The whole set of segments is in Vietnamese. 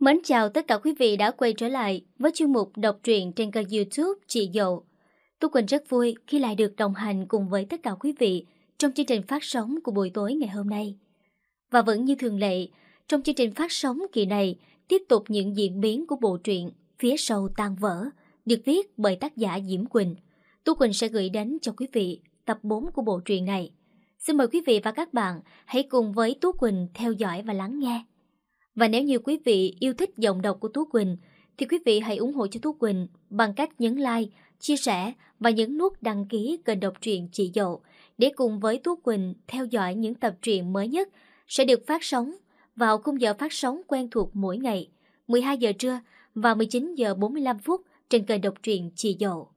Mến chào tất cả quý vị đã quay trở lại với chuyên mục đọc truyện trên kênh youtube Chị Dậu. Tu Quỳnh rất vui khi lại được đồng hành cùng với tất cả quý vị trong chương trình phát sóng của buổi tối ngày hôm nay. Và vẫn như thường lệ, trong chương trình phát sóng kỳ này tiếp tục những diễn biến của bộ truyện Phía sau tan vỡ được viết bởi tác giả Diễm Quỳnh. Tu Quỳnh sẽ gửi đến cho quý vị tập 4 của bộ truyện này. Xin mời quý vị và các bạn hãy cùng với Tú Quỳnh theo dõi và lắng nghe. Và nếu như quý vị yêu thích giọng đọc của Tú Quỳnh thì quý vị hãy ủng hộ cho Tú Quỳnh bằng cách nhấn like, chia sẻ và nhấn nút đăng ký kênh đọc truyện Chị Dậu để cùng với Tú Quỳnh theo dõi những tập truyện mới nhất sẽ được phát sóng vào khung giờ phát sóng quen thuộc mỗi ngày 12 giờ trưa và 19 giờ 45 phút trên kênh đọc truyện Chị Dậu.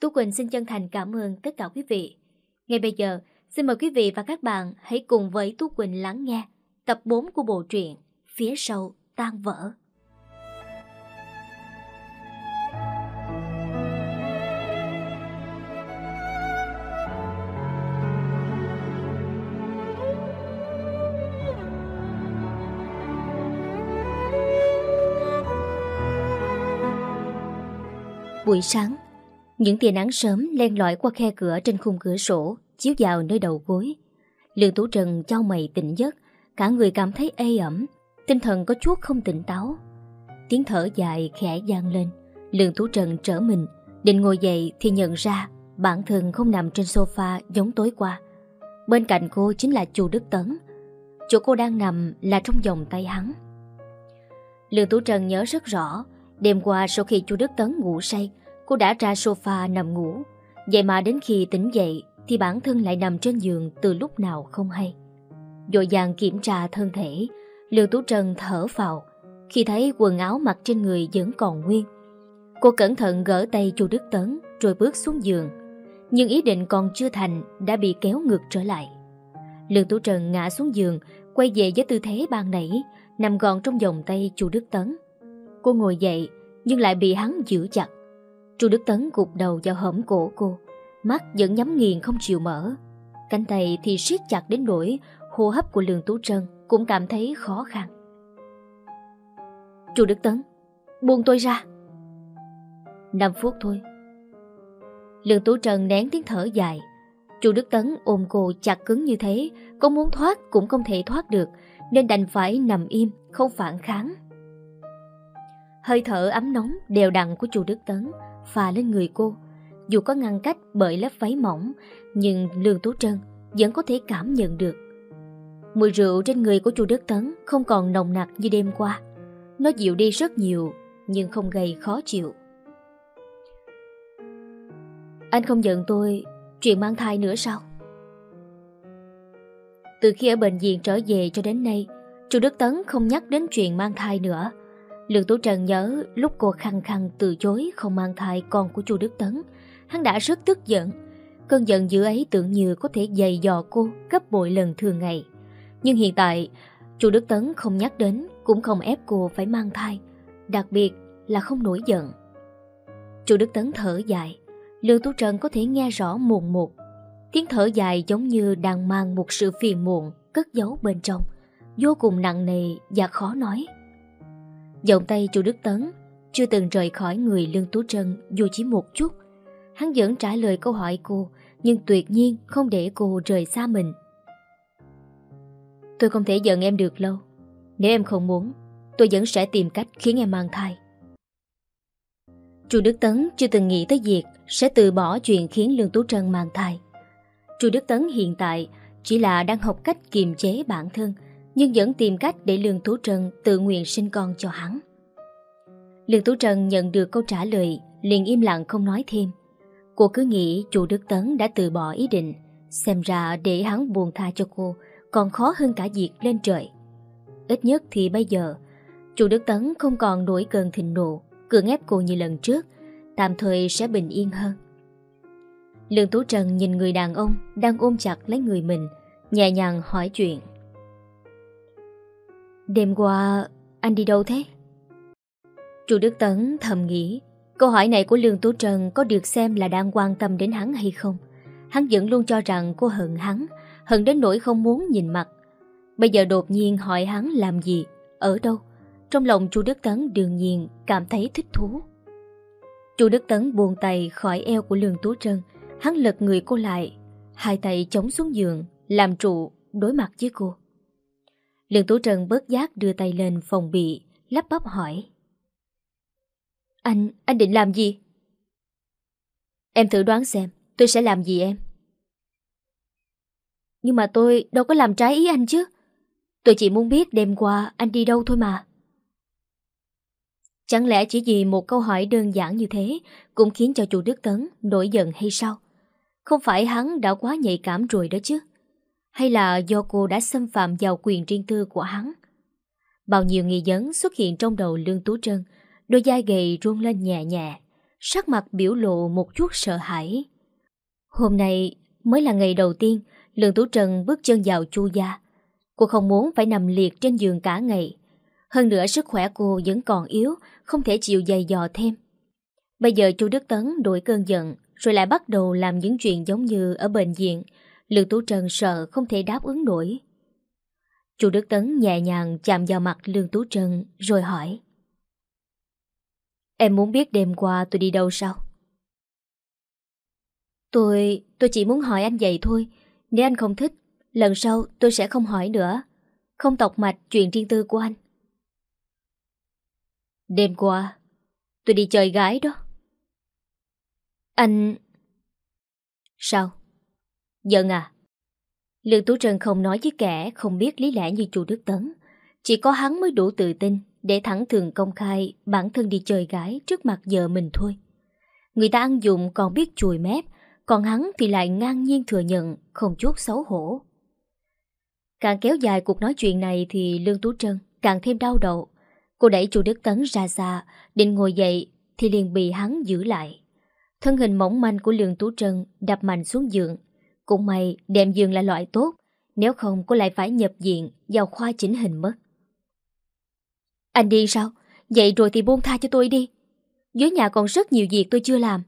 Tú Quỳnh xin chân thành cảm ơn tất cả quý vị. Ngay bây giờ, xin mời quý vị và các bạn hãy cùng với Tú Quỳnh lắng nghe tập 4 của bộ truyện Phía sau tan vỡ. Buổi sáng, những tia nắng sớm len lỏi qua khe cửa trên khung cửa sổ, chiếu vào nơi đầu gối. Lương Tú Trần trao mày tỉnh giấc, cả người cảm thấy ê ẩm, tinh thần có chút không tỉnh táo. Tiếng thở dài khẽ gian lên, Lương Tú Trần trở mình, định ngồi dậy thì nhận ra bản thân không nằm trên sofa giống tối qua. Bên cạnh cô chính là chu Đức Tấn. Chỗ cô đang nằm là trong vòng tay hắn. Lương Tú Trần nhớ rất rõ, đêm qua sau khi chu Đức Tấn ngủ say, cô đã ra sofa nằm ngủ. Vậy mà đến khi tỉnh dậy thì bản thân lại nằm trên giường từ lúc nào không hay. Dội dàng kiểm tra thân thể, Lương Tú Trân thở vào khi thấy quần áo mặc trên người vẫn còn nguyên. Cô cẩn thận gỡ tay chu Đức Tấn rồi bước xuống giường. Nhưng ý định còn chưa thành đã bị kéo ngược trở lại. Lương Tú Trần ngã xuống giường, quay về với tư thế ban nãy, nằm gọn trong vòng tay chu Đức Tấn. Cô ngồi dậy nhưng lại bị hắn giữ chặt. Chu Đức Tấn gục đầu vào hõm cổ cô, mắt vẫn nhắm nghiền không chịu mở. Cánh tay thì siết chặt đến nỗi hô hấp của Lương Tú Trân cũng cảm thấy khó khăn. Chu Đức Tấn, buông tôi ra. 5 phút thôi. Lương Tú Trân nén tiếng thở dài. Chu Đức Tấn ôm cô chặt cứng như thế, có muốn thoát cũng không thể thoát được, nên đành phải nằm im, không phản kháng. Hơi thở ấm nóng đều đặn của chu Đức Tấn phà lên người cô. Dù có ngăn cách bởi lớp váy mỏng, nhưng Lương Tú Trân vẫn có thể cảm nhận được. Mùi rượu trên người của chu Đức Tấn không còn nồng nặc như đêm qua. Nó dịu đi rất nhiều, nhưng không gây khó chịu. Anh không giận tôi chuyện mang thai nữa sao? Từ khi ở bệnh viện trở về cho đến nay, chu Đức Tấn không nhắc đến chuyện mang thai nữa. Lương Tú Trần nhớ lúc cô khăng khăng từ chối không mang thai con của chu Đức Tấn, hắn đã rất tức giận. Cơn giận dữ ấy tưởng như có thể dày dò cô gấp bội lần thường ngày. Nhưng hiện tại, chu Đức Tấn không nhắc đến cũng không ép cô phải mang thai, đặc biệt là không nổi giận. chu Đức Tấn thở dài, Lương Tú Trần có thể nghe rõ mồn một. Tiếng thở dài giống như đang mang một sự phiền muộn cất giấu bên trong, vô cùng nặng nề và khó nói. Giọng tay chu Đức Tấn chưa từng rời khỏi người Lương Tú Trân dù chỉ một chút. Hắn vẫn trả lời câu hỏi cô, nhưng tuyệt nhiên không để cô rời xa mình. Tôi không thể giận em được lâu. Nếu em không muốn, tôi vẫn sẽ tìm cách khiến em mang thai. Chu Đức Tấn chưa từng nghĩ tới việc sẽ từ bỏ chuyện khiến Lương Tú Trân mang thai. Chu Đức Tấn hiện tại chỉ là đang học cách kiềm chế bản thân nhưng vẫn tìm cách để Lương Tú Trân tự nguyện sinh con cho hắn. Lương Tú Trân nhận được câu trả lời, liền im lặng không nói thêm. Cô cứ nghĩ chu Đức Tấn đã từ bỏ ý định, xem ra để hắn buồn tha cho cô còn khó hơn cả việc lên trời. Ít nhất thì bây giờ, chủ Đức Tấn không còn nổi cơn thịnh nộ, cưỡng ép cô như lần trước, tạm thời sẽ bình yên hơn. Lương Tú Trần nhìn người đàn ông đang ôm chặt lấy người mình, nhẹ nhàng hỏi chuyện. Đêm qua anh đi đâu thế? Chu Đức Tấn thầm nghĩ Câu hỏi này của Lương Tú Trần có được xem là đang quan tâm đến hắn hay không? Hắn vẫn luôn cho rằng cô hận hắn, hận đến nỗi không muốn nhìn mặt. Bây giờ đột nhiên hỏi hắn làm gì, ở đâu, Trong lòng chu Đức Tấn đương nhiên cảm thấy thích thú. Chu Đức Tấn buông tay khỏi eo của Lương Tú Trân Hắn lật người cô lại Hai tay chống xuống giường Làm trụ đối mặt với cô. Lương Tú Trân bớt giác đưa tay lên phòng bị Lắp bắp hỏi. Anh, anh định làm gì? Em thử đoán xem Tôi sẽ làm gì em? Nhưng mà tôi đâu có làm trái ý anh chứ. Tôi chỉ muốn biết đêm qua anh đi đâu thôi mà. Chẳng lẽ chỉ vì một câu hỏi đơn giản như thế Cũng khiến cho chủ Đức Tấn nổi giận hay sao? Không phải hắn đã quá nhạy cảm rồi đó chứ. Hay là do cô đã xâm phạm vào quyền riêng tư của hắn? Bao nhiêu nghi vấn xuất hiện trong đầu Lương Tú Trân, Đôi vai gầy run lên nhẹ nhẹ, Sắc mặt biểu lộ một chút sợ hãi. Hôm nay mới là ngày đầu tiên Lương Tú Trân bước chân vào chu gia. Cô không muốn phải nằm liệt trên giường cả ngày. Hơn nữa sức khỏe cô vẫn còn yếu, Không thể chịu dày dò thêm. Bây giờ chu Đức Tấn đổi cơn giận, Rồi lại bắt đầu làm những chuyện giống như Ở bệnh viện. Lương Tú Trân sợ không thể đáp ứng nổi. Chu Đức Tấn nhẹ nhàng chạm vào mặt Lương Tú Trân, Rồi hỏi. Em muốn biết đêm qua tôi đi đâu sao? Tôi... tôi chỉ muốn hỏi anh vậy thôi nếu anh không thích, Lần sau tôi sẽ không hỏi nữa. Không tọc mạch chuyện riêng tư của anh. Đêm qua, Tôi đi chơi gái đó. Anh... Sao? Giận à? Lương Tú Trân không nói với kẻ không biết lý lẽ như chu Đức Tấn. Chỉ có hắn mới đủ tự tin Để thẳng thường công khai bản thân đi chơi gái trước mặt vợ mình thôi. Người ta ăn dụng còn biết chùi mép còn hắn thì lại ngang nhiên thừa nhận, Không chút xấu hổ. Càng kéo dài cuộc nói chuyện này Thì Lương Tú Trân càng thêm đau đầu. Cô đẩy chu Đức Tấn ra xa, Định ngồi dậy Thì liền bị hắn giữ lại. Thân hình mỏng manh của Lương Tú Trân Đập mạnh xuống giường. Cũng may, đệm giường là loại tốt, Nếu không cô lại phải nhập viện Vào khoa chỉnh hình mất. Anh đi sao? Vậy rồi thì buông tha cho tôi đi. Dưới nhà còn rất nhiều việc tôi chưa làm.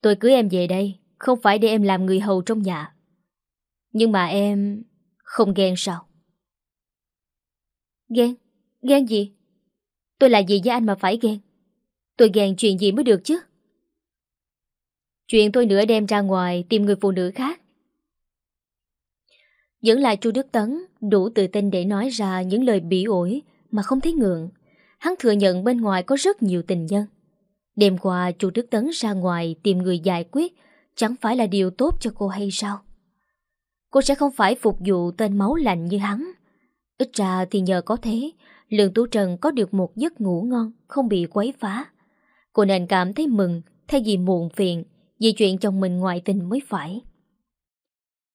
Tôi cưới em về đây, Không phải để em làm người hầu trong nhà Nhưng mà em Không ghen sao Ghen? Ghen gì? Tôi là gì với anh mà phải ghen? Tôi ghen chuyện gì mới được chứ? Chuyện tôi nữa đem ra ngoài tìm người phụ nữ khác. Vẫn là chu Đức Tấn đủ tự tin để nói ra những lời bỉ ổi mà không thấy ngượng. Hắn thừa nhận bên ngoài có rất nhiều tình nhân. Đêm qua chu Đức Tấn ra ngoài tìm người giải quyết chẳng phải là điều tốt cho cô hay sao? Cô sẽ không phải phục vụ tên máu lạnh như hắn. Ít ra thì nhờ có thế, Lương Tú Trần có được một giấc ngủ ngon, không bị quấy phá. Cô nên cảm thấy mừng, thay vì muộn phiền, vì chuyện chồng mình ngoại tình mới phải.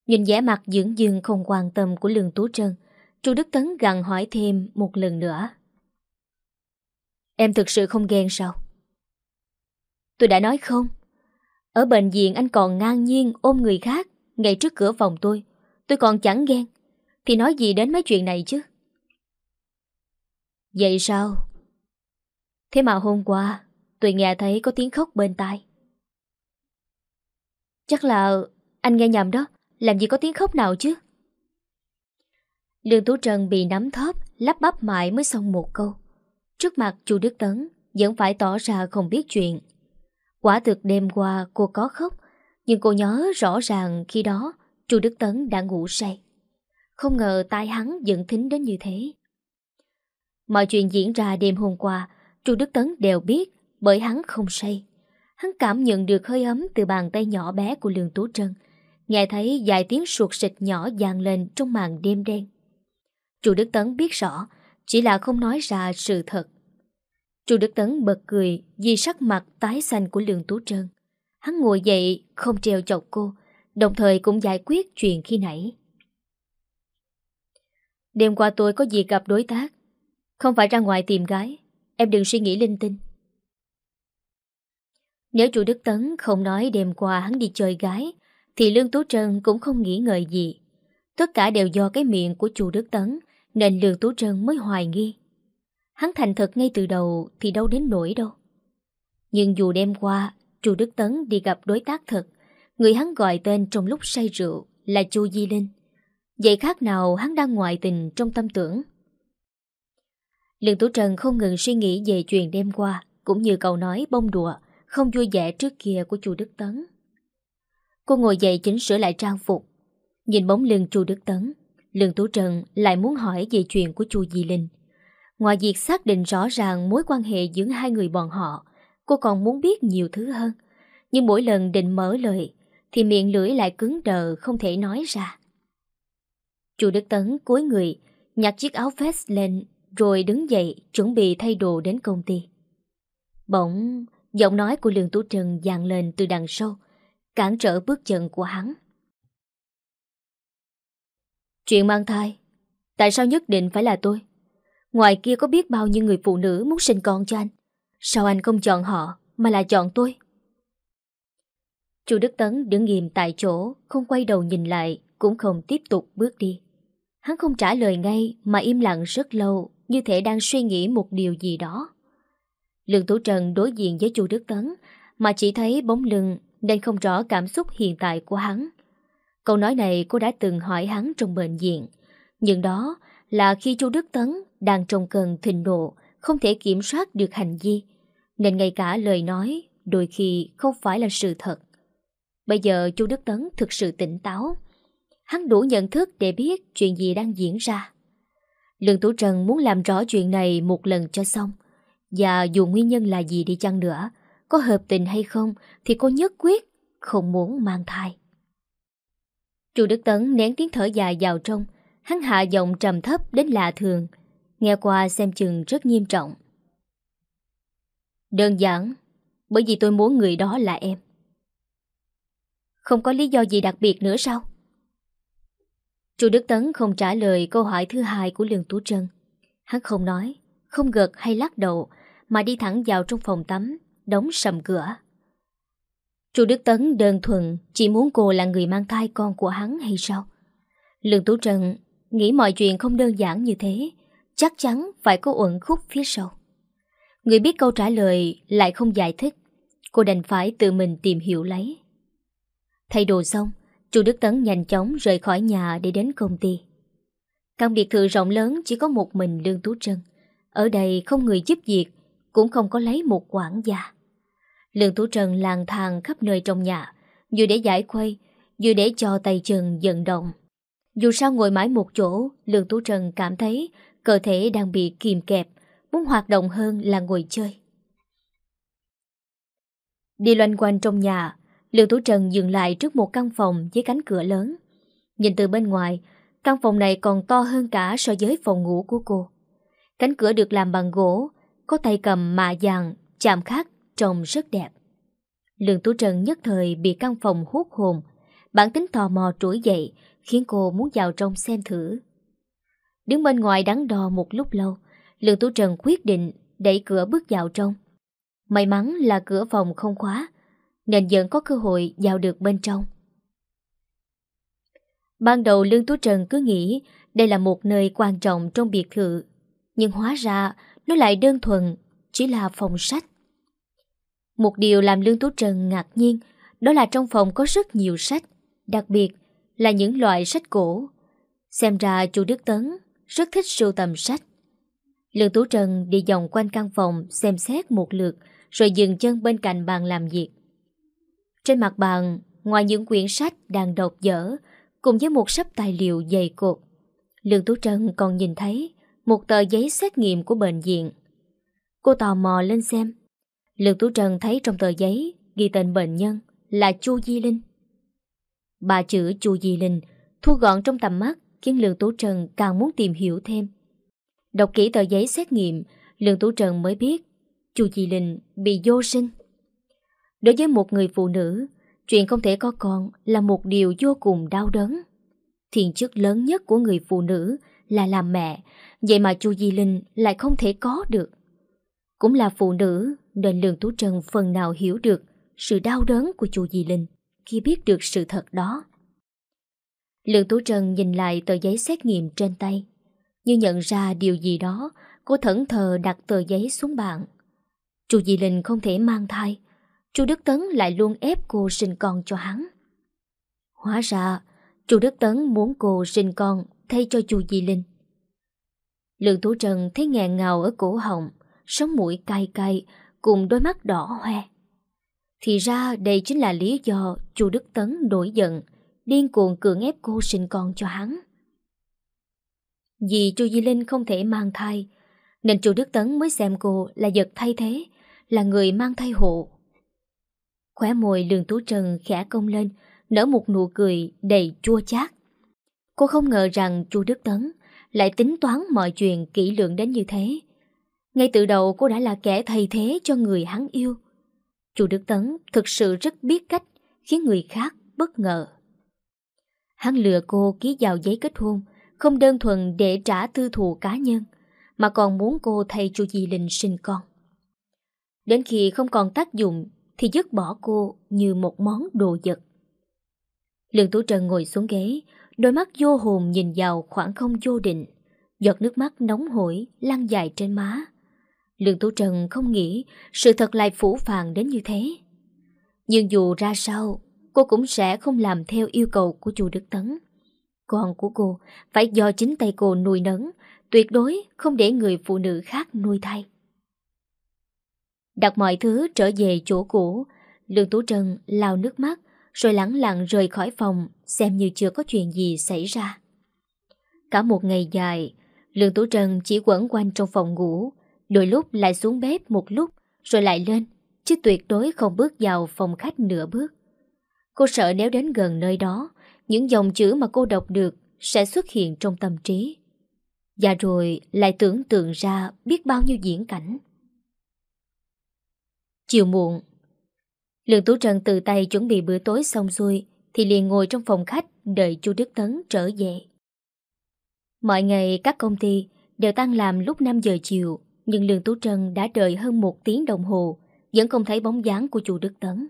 Nhìn vẻ mặt dưỡng dương không quan tâm của Lương Tú Trân, Chu Đức Tấn gặn hỏi thêm một lần nữa. Em thực sự không ghen sao? Tôi đã nói không. Ở bệnh viện anh còn ngang nhiên ôm người khác ngay trước cửa phòng tôi. Tôi còn chẳng ghen. Thì nói gì đến mấy chuyện này chứ? Vậy sao? Thế mà hôm qua, Tôi nghe thấy có tiếng khóc bên tai. Chắc là Anh nghe nhầm đó. Làm gì có tiếng khóc nào chứ? Lương Tú Trần bị nắm thóp, Lắp bắp mãi mới xong một câu. Trước mặt chu Đức Tấn Vẫn phải tỏ ra không biết chuyện. Quả thực đêm qua cô có khóc Nhưng cô nhớ rõ ràng khi đó chu Đức Tấn đã ngủ say không ngờ tai hắn dẫn thính đến như thế. Mọi chuyện diễn ra đêm hôm qua, Chu Đức Tấn đều biết bởi hắn không say. Hắn cảm nhận được hơi ấm từ bàn tay nhỏ bé của Lương Tú Trân, nghe thấy vài tiếng suột xịt nhỏ dàn lên trong màn đêm đen. Chu Đức Tấn biết rõ, chỉ là không nói ra sự thật. Chu Đức Tấn bật cười vì sắc mặt tái xanh của Lương Tú Trân. Hắn ngồi dậy không treo chọc cô, đồng thời cũng giải quyết chuyện khi nãy. Đêm qua tôi có việc gặp đối tác Không phải ra ngoài tìm gái Em đừng suy nghĩ linh tinh Nếu Chu Đức Tấn không nói đêm qua hắn đi chơi gái Thì Lương Tú Trân cũng không nghĩ ngợi gì Tất cả đều do cái miệng của Chu Đức Tấn Nên Lương Tú Trân mới hoài nghi Hắn thành thật ngay từ đầu Thì đâu đến nổi đâu Nhưng dù đêm qua Chu Đức Tấn đi gặp đối tác thật Người hắn gọi tên trong lúc say rượu Là Chu Di Linh Vậy khác nào hắn đang ngoại tình trong tâm tưởng Lương Tú Trần không ngừng suy nghĩ về chuyện đêm qua, cũng như câu nói bông đùa, không vui vẻ trước kia của chu Đức Tấn. Cô ngồi dậy chỉnh sửa lại trang phục, nhìn bóng lưng chu Đức Tấn, Lương Tú Trần lại muốn hỏi về chuyện của chu Di Linh. Ngoài việc xác định rõ ràng mối quan hệ giữa hai người bọn họ, cô còn muốn biết nhiều thứ hơn. Nhưng mỗi lần định mở lời, thì miệng lưỡi lại cứng đờ không thể nói ra. Chu Đức Tấn cúi người, nhặt chiếc áo vest lên rồi đứng dậy chuẩn bị thay đồ đến công ty. Bỗng, giọng nói của Lương Tú Trần dàn lên từ đằng sau, cản trở bước chân của hắn. Chuyện mang thai, tại sao nhất định phải là tôi? Ngoài kia có biết bao nhiêu người phụ nữ muốn sinh con cho anh. Sao anh không chọn họ mà là chọn tôi? Chu Đức Tấn đứng nghiêm tại chỗ, không quay đầu nhìn lại, cũng không tiếp tục bước đi. Hắn không trả lời ngay mà im lặng rất lâu, như thể đang suy nghĩ một điều gì đó. Lương Thủ Trần đối diện với Chu Đức Tấn, mà chỉ thấy bóng lưng nên không rõ cảm xúc hiện tại của hắn. Câu nói này cô đã từng hỏi hắn trong bệnh viện, nhưng đó là khi Chu Đức Tấn đang trong cơn thịnh nộ, không thể kiểm soát được hành vi, nên ngay cả lời nói đôi khi không phải là sự thật. Bây giờ Chu Đức Tấn thực sự tỉnh táo. Hắn đủ nhận thức để biết chuyện gì đang diễn ra. Lương Tú Trần muốn làm rõ chuyện này một lần cho xong. Và dù nguyên nhân là gì đi chăng nữa, có hợp tình hay không thì cô nhất quyết không muốn mang thai. Chu Đức Tấn nén tiếng thở dài vào trong, hắn hạ giọng trầm thấp đến lạ thường, nghe qua xem chừng rất nghiêm trọng. Đơn giản, bởi vì tôi muốn người đó là em. Không có lý do gì đặc biệt nữa sao? Chu Đức Tấn không trả lời câu hỏi thứ hai của Lương Tú Trân. Hắn không nói, không gật hay lắc đầu, mà đi thẳng vào trong phòng tắm, đóng sầm cửa. Chu Đức Tấn đơn thuần chỉ muốn cô là người mang thai con của hắn hay sao? Lương Tú Trân nghĩ mọi chuyện không đơn giản như thế, chắc chắn phải có uẩn khúc phía sau. Người biết câu trả lời lại không giải thích, cô đành phải tự mình tìm hiểu lấy. Thay đồ xong, Chu Đức Tấn nhanh chóng rời khỏi nhà để đến công ty. Căn biệt thự rộng lớn chỉ có một mình Lương Tú Trân. Ở đây không người giúp việc, cũng không có lấy một quản gia. Lương Tú Trân lang thang khắp nơi trong nhà, vừa để giải khuây, vừa để cho tay chân dần động. Dù sao ngồi mãi một chỗ, Lương Tú Trân cảm thấy cơ thể đang bị kìm kẹp, muốn hoạt động hơn là ngồi chơi. Đi loanh quanh trong nhà, Lương Tú Trần dừng lại trước một căn phòng với cánh cửa lớn. Nhìn từ bên ngoài, căn phòng này còn to hơn cả so với phòng ngủ của cô. Cánh cửa được làm bằng gỗ, có tay cầm mạ vàng, chạm khắc, trông rất đẹp. Lương Tú Trần nhất thời bị căn phòng hút hồn, bản tính tò mò trỗi dậy, khiến cô muốn vào trong xem thử. Đứng bên ngoài đắn đo một lúc lâu, Lương Tú Trần quyết định đẩy cửa bước vào trong. May mắn là cửa phòng không khóa, nên vẫn có cơ hội vào được bên trong. Ban đầu Lương Tú Trần cứ nghĩ đây là một nơi quan trọng trong biệt thự, nhưng hóa ra nó lại đơn thuần, chỉ là phòng sách. Một điều làm Lương Tú Trần ngạc nhiên đó là trong phòng có rất nhiều sách, đặc biệt là những loại sách cổ. Xem ra chú Đức Tấn rất thích sưu tầm sách. Lương Tú Trần đi vòng quanh căn phòng xem xét một lượt rồi dừng chân bên cạnh bàn làm việc. Trên mặt bàn, ngoài những quyển sách đang đọc dở, cùng với một sắp tài liệu dày cột, Lương Tú Trân còn nhìn thấy một tờ giấy xét nghiệm của bệnh viện. Cô tò mò lên xem. Lương Tú Trân thấy trong tờ giấy ghi tên bệnh nhân là Chu Di Linh. Ba chữ Chu Di Linh thu gọn trong tầm mắt khiến Lương Tú trần càng muốn tìm hiểu thêm. Đọc kỹ tờ giấy xét nghiệm, Lương Tú trần mới biết Chu Di Linh bị vô sinh. Đối với một người phụ nữ, chuyện không thể có con là một điều vô cùng đau đớn. Thiền chức lớn nhất của người phụ nữ là làm mẹ, vậy mà chu Di Linh lại không thể có được. Cũng là phụ nữ nên Lương Tú trần phần nào hiểu được sự đau đớn của chu Di Linh khi biết được sự thật đó. Lương Tú Trân nhìn lại tờ giấy xét nghiệm trên tay. Như nhận ra điều gì đó, cô thẫn thờ đặt tờ giấy xuống bàn. Chu Di Linh không thể mang thai, Chu Đức Tấn lại luôn ép cô sinh con cho hắn. Hóa ra, Chu Đức Tấn muốn cô sinh con thay cho chu Di Linh. Lương Tú Trần thấy nghẹn ngào ở cổ họng, sống mũi cay cay, cùng đôi mắt đỏ hoe. Thì ra đây chính là lý do chu Đức Tấn nổi giận, điên cuồng cưỡng ép cô sinh con cho hắn. Vì chu Di Linh không thể mang thai, nên chu Đức Tấn mới xem cô là vật thay thế, là người mang thai hộ. Khóe môi lường tú trần khẽ công lên, nở một nụ cười đầy chua chát. Cô không ngờ rằng chu Đức Tấn lại tính toán mọi chuyện kỹ lưỡng đến như thế. Ngay từ đầu cô đã là kẻ thay thế cho người hắn yêu. Chu Đức Tấn thực sự rất biết cách khiến người khác bất ngờ. Hắn lừa cô ký vào giấy kết hôn, không đơn thuần để trả tư thù cá nhân, mà còn muốn cô thay Chu Di Linh sinh con. Đến khi không còn tác dụng thì dứt bỏ cô như một món đồ vật. Lương Tú Trần ngồi xuống ghế, đôi mắt vô hồn nhìn vào khoảng không vô định, giọt nước mắt nóng hổi lăn dài trên má. Lương Tú Trần không nghĩ sự thật lại phủ phàng đến như thế. Nhưng dù ra sao, cô cũng sẽ không làm theo yêu cầu của chùa Đức Tấn. Con của cô phải do chính tay cô nuôi nấng, tuyệt đối không để người phụ nữ khác nuôi thay. Đặt mọi thứ trở về chỗ cũ, Lương Tú Trân lao nước mắt rồi lẳng lặng rời khỏi phòng xem như chưa có chuyện gì xảy ra. Cả một ngày dài, Lương Tú Trân chỉ quẩn quanh trong phòng ngủ, đôi lúc lại xuống bếp một lúc rồi lại lên, chứ tuyệt đối không bước vào phòng khách nửa bước. Cô sợ nếu đến gần nơi đó, những dòng chữ mà cô đọc được sẽ xuất hiện trong tâm trí. Và rồi lại tưởng tượng ra biết bao nhiêu diễn cảnh. Chiều muộn Lương Tú Trần từ tay chuẩn bị bữa tối xong xuôi Thì liền ngồi trong phòng khách Đợi chu Đức Tấn trở về Mọi ngày các công ty Đều tăng làm lúc 5 giờ chiều nhưng Lương Tú Trân đã đợi hơn một tiếng đồng hồ Vẫn không thấy bóng dáng của chu Đức Tấn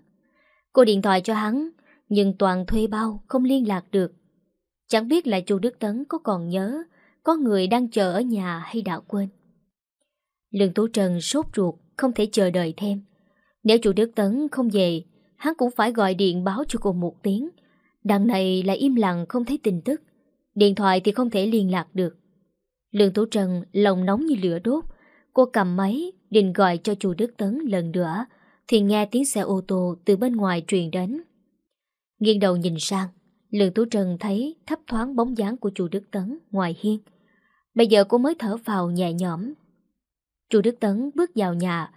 Cô điện thoại cho hắn Nhưng toàn thuê bao Không liên lạc được Chẳng biết là chu Đức Tấn có còn nhớ Có người đang chờ ở nhà hay đã quên Lương Tú Trân sốt ruột Không thể chờ đợi thêm nếu chủ Đức Tấn không về, hắn cũng phải gọi điện báo cho cô một tiếng. Đằng này lại im lặng không thấy tin tức. Điện thoại thì không thể liên lạc được. Lương Tú Trần lòng nóng như lửa đốt. Cô cầm máy, định gọi cho chú Đức Tấn lần nữa, thì nghe tiếng xe ô tô từ bên ngoài truyền đến. Nghiêng đầu nhìn sang, Lương Tú Trần thấy thấp thoáng bóng dáng của chú Đức Tấn ngoài hiên. Bây giờ cô mới thở vào nhẹ nhõm. Chú Đức Tấn bước vào nhà,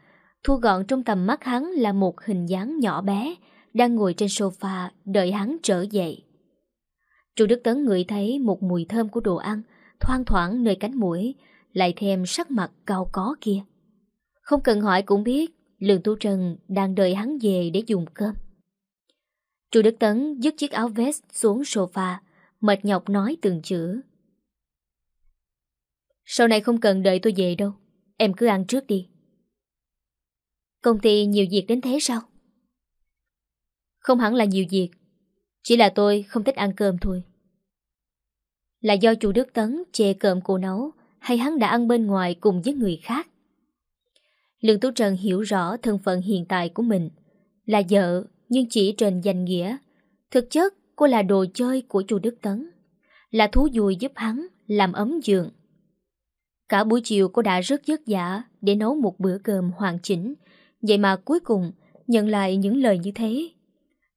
Thu gọn trong tầm mắt hắn là một hình dáng nhỏ bé đang ngồi trên sofa đợi hắn trở dậy. Chú Đức Tấn ngửi thấy một mùi thơm của đồ ăn thoang thoảng nơi cánh mũi, lại thêm sắc mặt cao có kia. Không cần hỏi cũng biết Lương Tú trân đang đợi hắn về để dùng cơm. Chu Đức Tấn dứt chiếc áo vest xuống sofa, mệt nhọc nói từng chữ. Sau này không cần đợi tôi về đâu, em cứ ăn trước đi. Công ty nhiều việc đến thế sao? Không hẳn là nhiều việc Chỉ là tôi không thích ăn cơm thôi Là do chú Đức Tấn chê cơm cô nấu hay hắn đã ăn bên ngoài cùng với người khác? Lương Tú Trần hiểu rõ thân phận hiện tại của mình Là vợ nhưng chỉ trên danh nghĩa. Thực chất cô là đồ chơi của chủ Đức Tấn Là thú vui giúp hắn làm ấm giường. Cả buổi chiều cô đã rất vất vả để nấu một bữa cơm hoàn chỉnh Vậy mà cuối cùng nhận lại những lời như thế.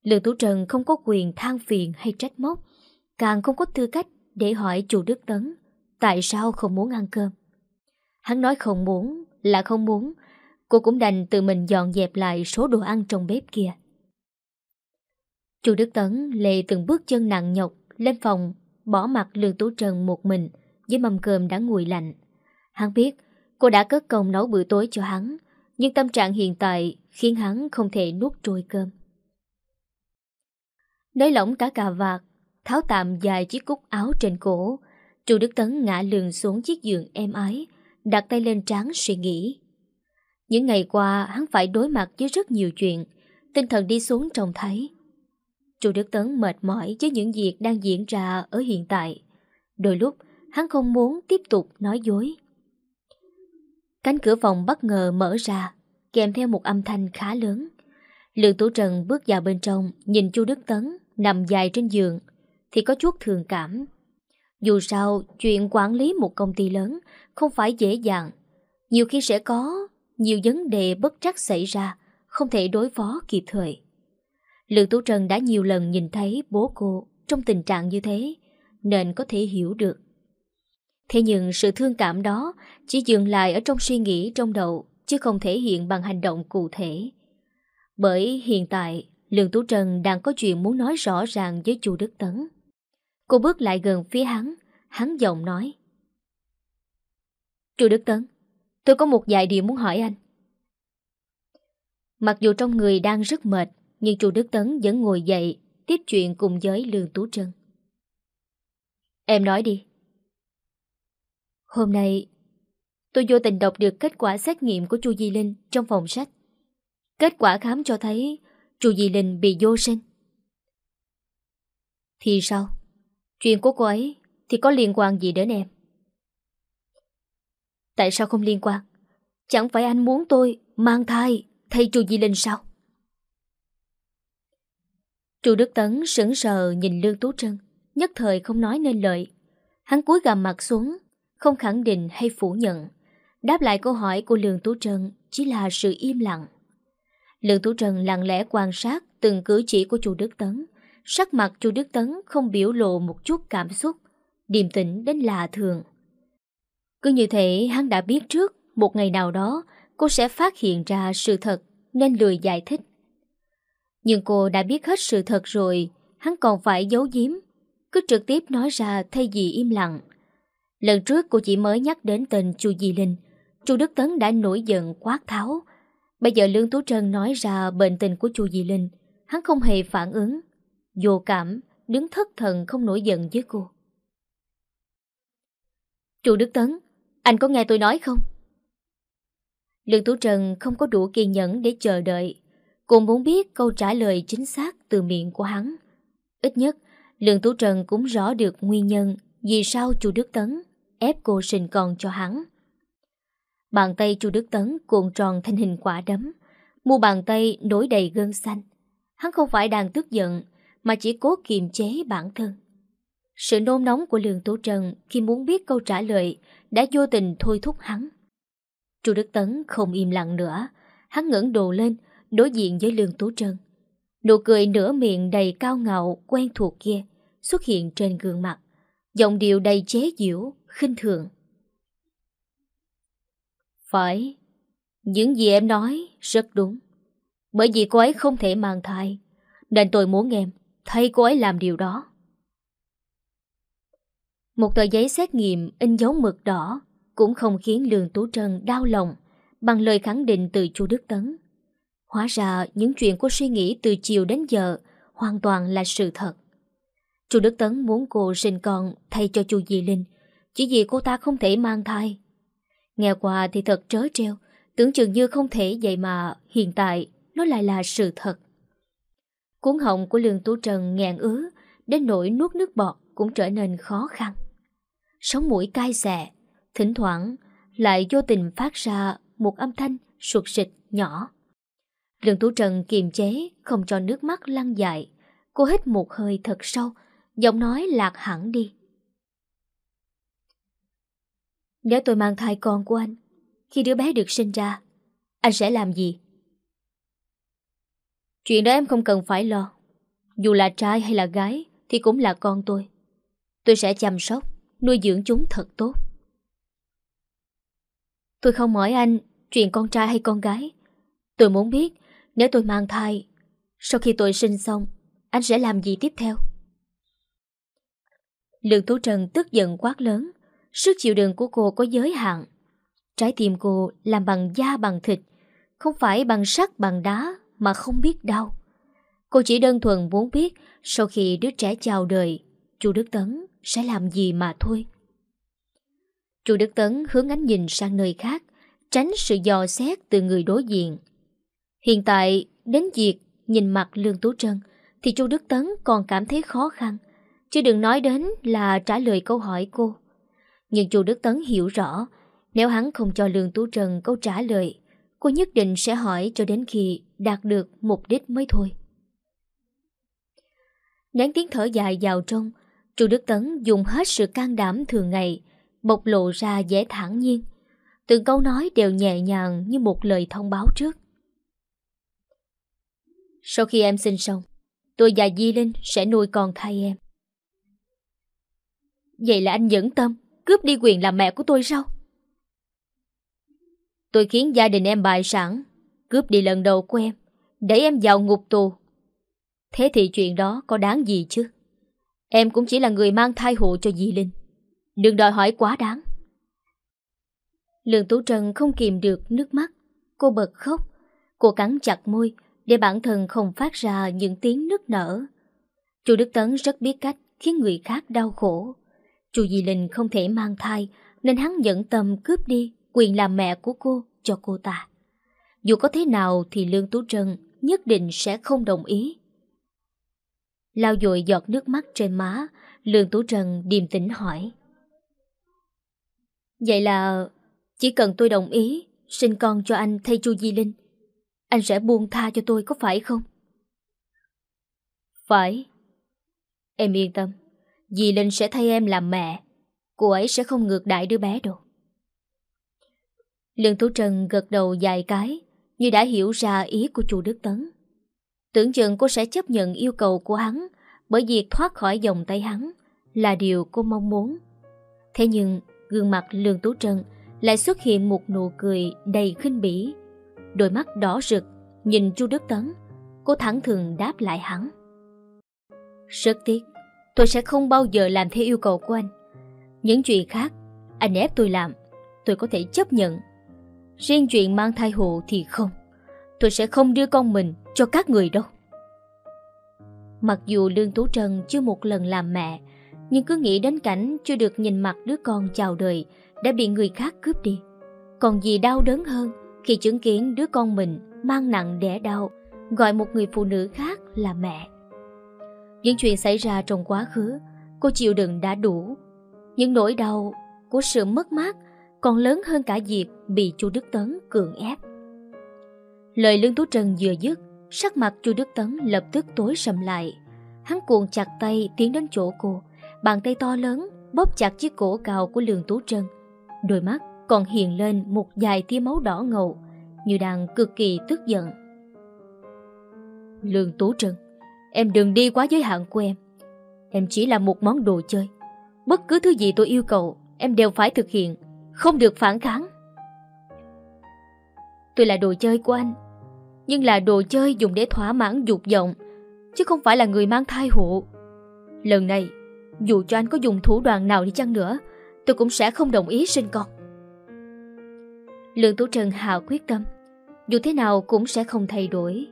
Lương Tú Trần không có quyền than phiền hay trách móc, càng không có tư cách để hỏi chủ Đức Tấn tại sao không muốn ăn cơm. Hắn nói không muốn là không muốn, cô cũng đành tự mình dọn dẹp lại số đồ ăn trong bếp kia. Chu Đức Tấn lê từng bước chân nặng nhọc lên phòng, bỏ mặt Lương Tú Trần một mình với mâm cơm đã nguội lạnh. Hắn biết cô đã cất công nấu bữa tối cho hắn, nhưng tâm trạng hiện tại khiến hắn không thể nuốt trôi cơm. Nới lỏng cả cà vạt, tháo tạm dài chiếc cúc áo trên cổ, Chu Đức Tấn ngã lường xuống chiếc giường êm ái, đặt tay lên trán suy nghĩ. Những ngày qua hắn phải đối mặt với rất nhiều chuyện, tinh thần đi xuống trông thấy. Chu Đức Tấn mệt mỏi với những việc đang diễn ra ở hiện tại. Đôi lúc, hắn không muốn tiếp tục nói dối. Cánh cửa phòng bất ngờ mở ra, kèm theo một âm thanh khá lớn. Lương Tú Trần bước vào bên trong, nhìn chu Đức Tấn nằm dài trên giường, thì có chút thường cảm. Dù sao, chuyện quản lý một công ty lớn không phải dễ dàng. Nhiều khi sẽ có nhiều vấn đề bất trắc xảy ra, không thể đối phó kịp thời. Lương Tú Trần đã nhiều lần nhìn thấy bố cô trong tình trạng như thế, nên có thể hiểu được. Thế nhưng sự thương cảm đó chỉ dừng lại ở trong suy nghĩ trong đầu, chứ không thể hiện bằng hành động cụ thể. Bởi hiện tại, Lương Tú Trần đang có chuyện muốn nói rõ ràng với chu Đức Tấn. Cô bước lại gần phía hắn, hắn giọng nói. Chu Đức Tấn, tôi có một vài điều muốn hỏi anh. Mặc dù trong người đang rất mệt, nhưng chu Đức Tấn vẫn ngồi dậy, tiếp chuyện cùng với Lương Tú Trân. Em nói đi. Hôm nay, tôi vô tình đọc được kết quả xét nghiệm của chu Di Linh trong phòng sách. Kết quả khám cho thấy chu Di Linh bị vô sinh. Thì sao? Chuyện của cô ấy thì có liên quan gì đến em? Tại sao không liên quan? Chẳng phải anh muốn tôi mang thai thay chu Di Linh sao? Chu Đức Tấn sững sờ nhìn Lương Tú Trân, nhất thời không nói nên lời. Hắn cúi gằm mặt xuống, không khẳng định hay phủ nhận. Đáp lại câu hỏi của Lương Tú Trân chỉ là sự im lặng. Lương Tú Trân lặng lẽ quan sát từng cử chỉ của chu Đức Tấn. Sắc mặt chu Đức Tấn không biểu lộ một chút cảm xúc, điềm tĩnh đến lạ thường. Cứ như thế hắn đã biết trước một ngày nào đó cô sẽ phát hiện ra sự thật nên lười giải thích. Nhưng cô đã biết hết sự thật rồi, hắn còn phải giấu giếm, cứ trực tiếp nói ra thay vì im lặng. Lần trước cô chỉ mới nhắc đến tên chu Di Linh, chu Đức Tấn đã nổi giận quát tháo. Bây giờ Lương Tú Trân nói ra bệnh tình của chu Di Linh, hắn không hề phản ứng. Vô cảm, đứng thất thần không nổi giận với cô. Chu Đức Tấn, anh có nghe tôi nói không? Lương Tú Trần không có đủ kiên nhẫn để chờ đợi. Cô muốn biết câu trả lời chính xác từ miệng của hắn. Ít nhất, Lương Tú Trần cũng rõ được nguyên nhân vì sao chu Đức Tấn ép cô sinh con cho hắn. Bàn tay chu Đức Tấn cuộn tròn thành hình quả đấm, mu bàn tay nổi đầy gân xanh. Hắn không phải đang tức giận, mà chỉ cố kiềm chế bản thân. Sự nôn nóng của Lương Tú Trần khi muốn biết câu trả lời đã vô tình thôi thúc hắn. Chu Đức Tấn không im lặng nữa, hắn ngẩng đồ lên, đối diện với Lương Tú Trân. Nụ cười nửa miệng đầy cao ngạo quen thuộc kia xuất hiện trên gương mặt, giọng điệu đầy chế giễu, khinh thường. Phải, những gì em nói rất đúng. Bởi vì cô ấy không thể mang thai, nên tôi muốn em thay cô ấy làm điều đó. Một tờ giấy xét nghiệm in dấu mực đỏ cũng không khiến Lương Tú Trân đau lòng bằng lời khẳng định từ chu Đức Tấn. Hóa ra những chuyện cô suy nghĩ từ chiều đến giờ hoàn toàn là sự thật. Chu Đức Tấn muốn cô sinh con thay cho chu Di Linh chỉ vì cô ta không thể mang thai. Nghe qua thì thật trớ treo, tưởng chừng như không thể vậy mà hiện tại nó lại là sự thật. Cuốn họng của Lương Tú Trần ngẹn ứ, đến nỗi nuốt nước bọt cũng trở nên khó khăn. Sống mũi cay xè, thỉnh thoảng lại vô tình phát ra một âm thanh sụt sịch nhỏ. Lương Tú Trần kiềm chế, không cho nước mắt lăn dài. Cô hít một hơi thật sâu, giọng nói lạc hẳn đi. Nếu tôi mang thai con của anh, khi đứa bé được sinh ra, anh sẽ làm gì? Chuyện đó em không cần phải lo. Dù là trai hay là gái thì cũng là con tôi. Tôi sẽ chăm sóc, nuôi dưỡng chúng thật tốt. Tôi không hỏi anh chuyện con trai hay con gái. Tôi muốn biết nếu tôi mang thai, sau khi tôi sinh xong, anh sẽ làm gì tiếp theo? Lương Tú Trần tức giận quát lớn, sức chịu đựng của cô có giới hạn. Trái tim cô làm bằng da bằng thịt, không phải bằng sắt bằng đá mà không biết đau. Cô chỉ đơn thuần muốn biết sau khi đứa trẻ chào đời, chú Đức Tấn sẽ làm gì mà thôi. Chú Đức Tấn hướng ánh nhìn sang nơi khác, tránh sự dò xét từ người đối diện. Hiện tại, đến việc nhìn mặt Lương Tú Trân, thì chú Đức Tấn còn cảm thấy khó khăn, chứ đừng nói đến là trả lời câu hỏi cô. Nhưng chú Đức Tấn hiểu rõ, nếu hắn không cho Lương Tú Trân câu trả lời, cô nhất định sẽ hỏi cho đến khi đạt được mục đích mới thôi. Nén tiếng thở dài vào trong, Chu Đức Tấn dùng hết sự can đảm thường ngày, bộc lộ ra dễ thản nhiên. Từng câu nói đều nhẹ nhàng như một lời thông báo trước. Sau khi em sinh xong, tôi và Di Linh sẽ nuôi con thay em. Vậy là anh nhẫn tâm, cướp đi quyền làm mẹ của tôi sao? Tôi khiến gia đình em bại sản, cướp đi lần đầu của em, để em vào ngục tù. Thế thì chuyện đó có đáng gì chứ? Em cũng chỉ là người mang thai hộ cho Dì Linh. Đừng đòi hỏi quá đáng. Lương Tú Trân không kìm được nước mắt. Cô bật khóc. Cô cắn chặt môi để bản thân không phát ra những tiếng nức nở. Chu Đức Tấn rất biết cách khiến người khác đau khổ. Chu Dì Linh không thể mang thai nên hắn nhẫn tâm cướp đi quyền làm mẹ của cô cho cô ta. Dù có thế nào thì Lương Tú Trân nhất định sẽ không đồng ý. Lao dội giọt nước mắt trên má, Lương Tú Trân điềm tĩnh hỏi. Vậy là chỉ cần tôi đồng ý sinh con cho anh thay Chu Di Linh, anh sẽ buông tha cho tôi có phải không? Phải. Em yên tâm, Di Linh sẽ thay em làm mẹ, cô ấy sẽ không ngược đại đứa bé đâu. Lương Tú Trân gật đầu dài cái, như đã hiểu ra ý của chủ Đức Tấn. Tưởng chừng cô sẽ chấp nhận yêu cầu của hắn bởi việc thoát khỏi dòng tay hắn là điều cô mong muốn. Thế nhưng gương mặt Lương Tú Trân lại xuất hiện một nụ cười đầy khinh bỉ. Đôi mắt đỏ rực nhìn Chu Đức Tấn, cô thẳng thừng đáp lại hắn. Rất tiếc, tôi sẽ không bao giờ làm theo yêu cầu của anh. Những chuyện khác, anh ép tôi làm, tôi có thể chấp nhận. Riêng chuyện mang thai hộ thì không. Tôi sẽ không đưa con mình cho các người đâu. Mặc dù Lương Tú Trân chưa một lần làm mẹ, nhưng cứ nghĩ đến cảnh chưa được nhìn mặt đứa con chào đời đã bị người khác cướp đi. Còn gì đau đớn hơn khi chứng kiến đứa con mình mang nặng đẻ đau, gọi một người phụ nữ khác là mẹ. Những chuyện xảy ra trong quá khứ, cô chịu đựng đã đủ. Những nỗi đau của sự mất mát còn lớn hơn cả việc bị chu Đức Tấn cường ép. Lời Lương Tú Trần vừa dứt, sắc mặt chu Đức Tấn lập tức tối sầm lại. Hắn cuộn chặt tay tiến đến chỗ cô, bàn tay to lớn bóp chặt chiếc cổ cao của Lương Tú Trân. Đôi mắt còn hiện lên một dài tia máu đỏ ngầu, như đang cực kỳ tức giận. Lương Tú Trân, em đừng đi quá giới hạn của em. Em chỉ là một món đồ chơi. Bất cứ thứ gì tôi yêu cầu, em đều phải thực hiện không được phản kháng. Tôi là đồ chơi của anh, nhưng là đồ chơi dùng để thỏa mãn dục vọng, chứ không phải là người mang thai hộ. Lần này, dù cho anh có dùng thủ đoạn nào đi chăng nữa, tôi cũng sẽ không đồng ý sinh con. Lương Tú Trần hào quyết tâm, dù thế nào cũng sẽ không thay đổi.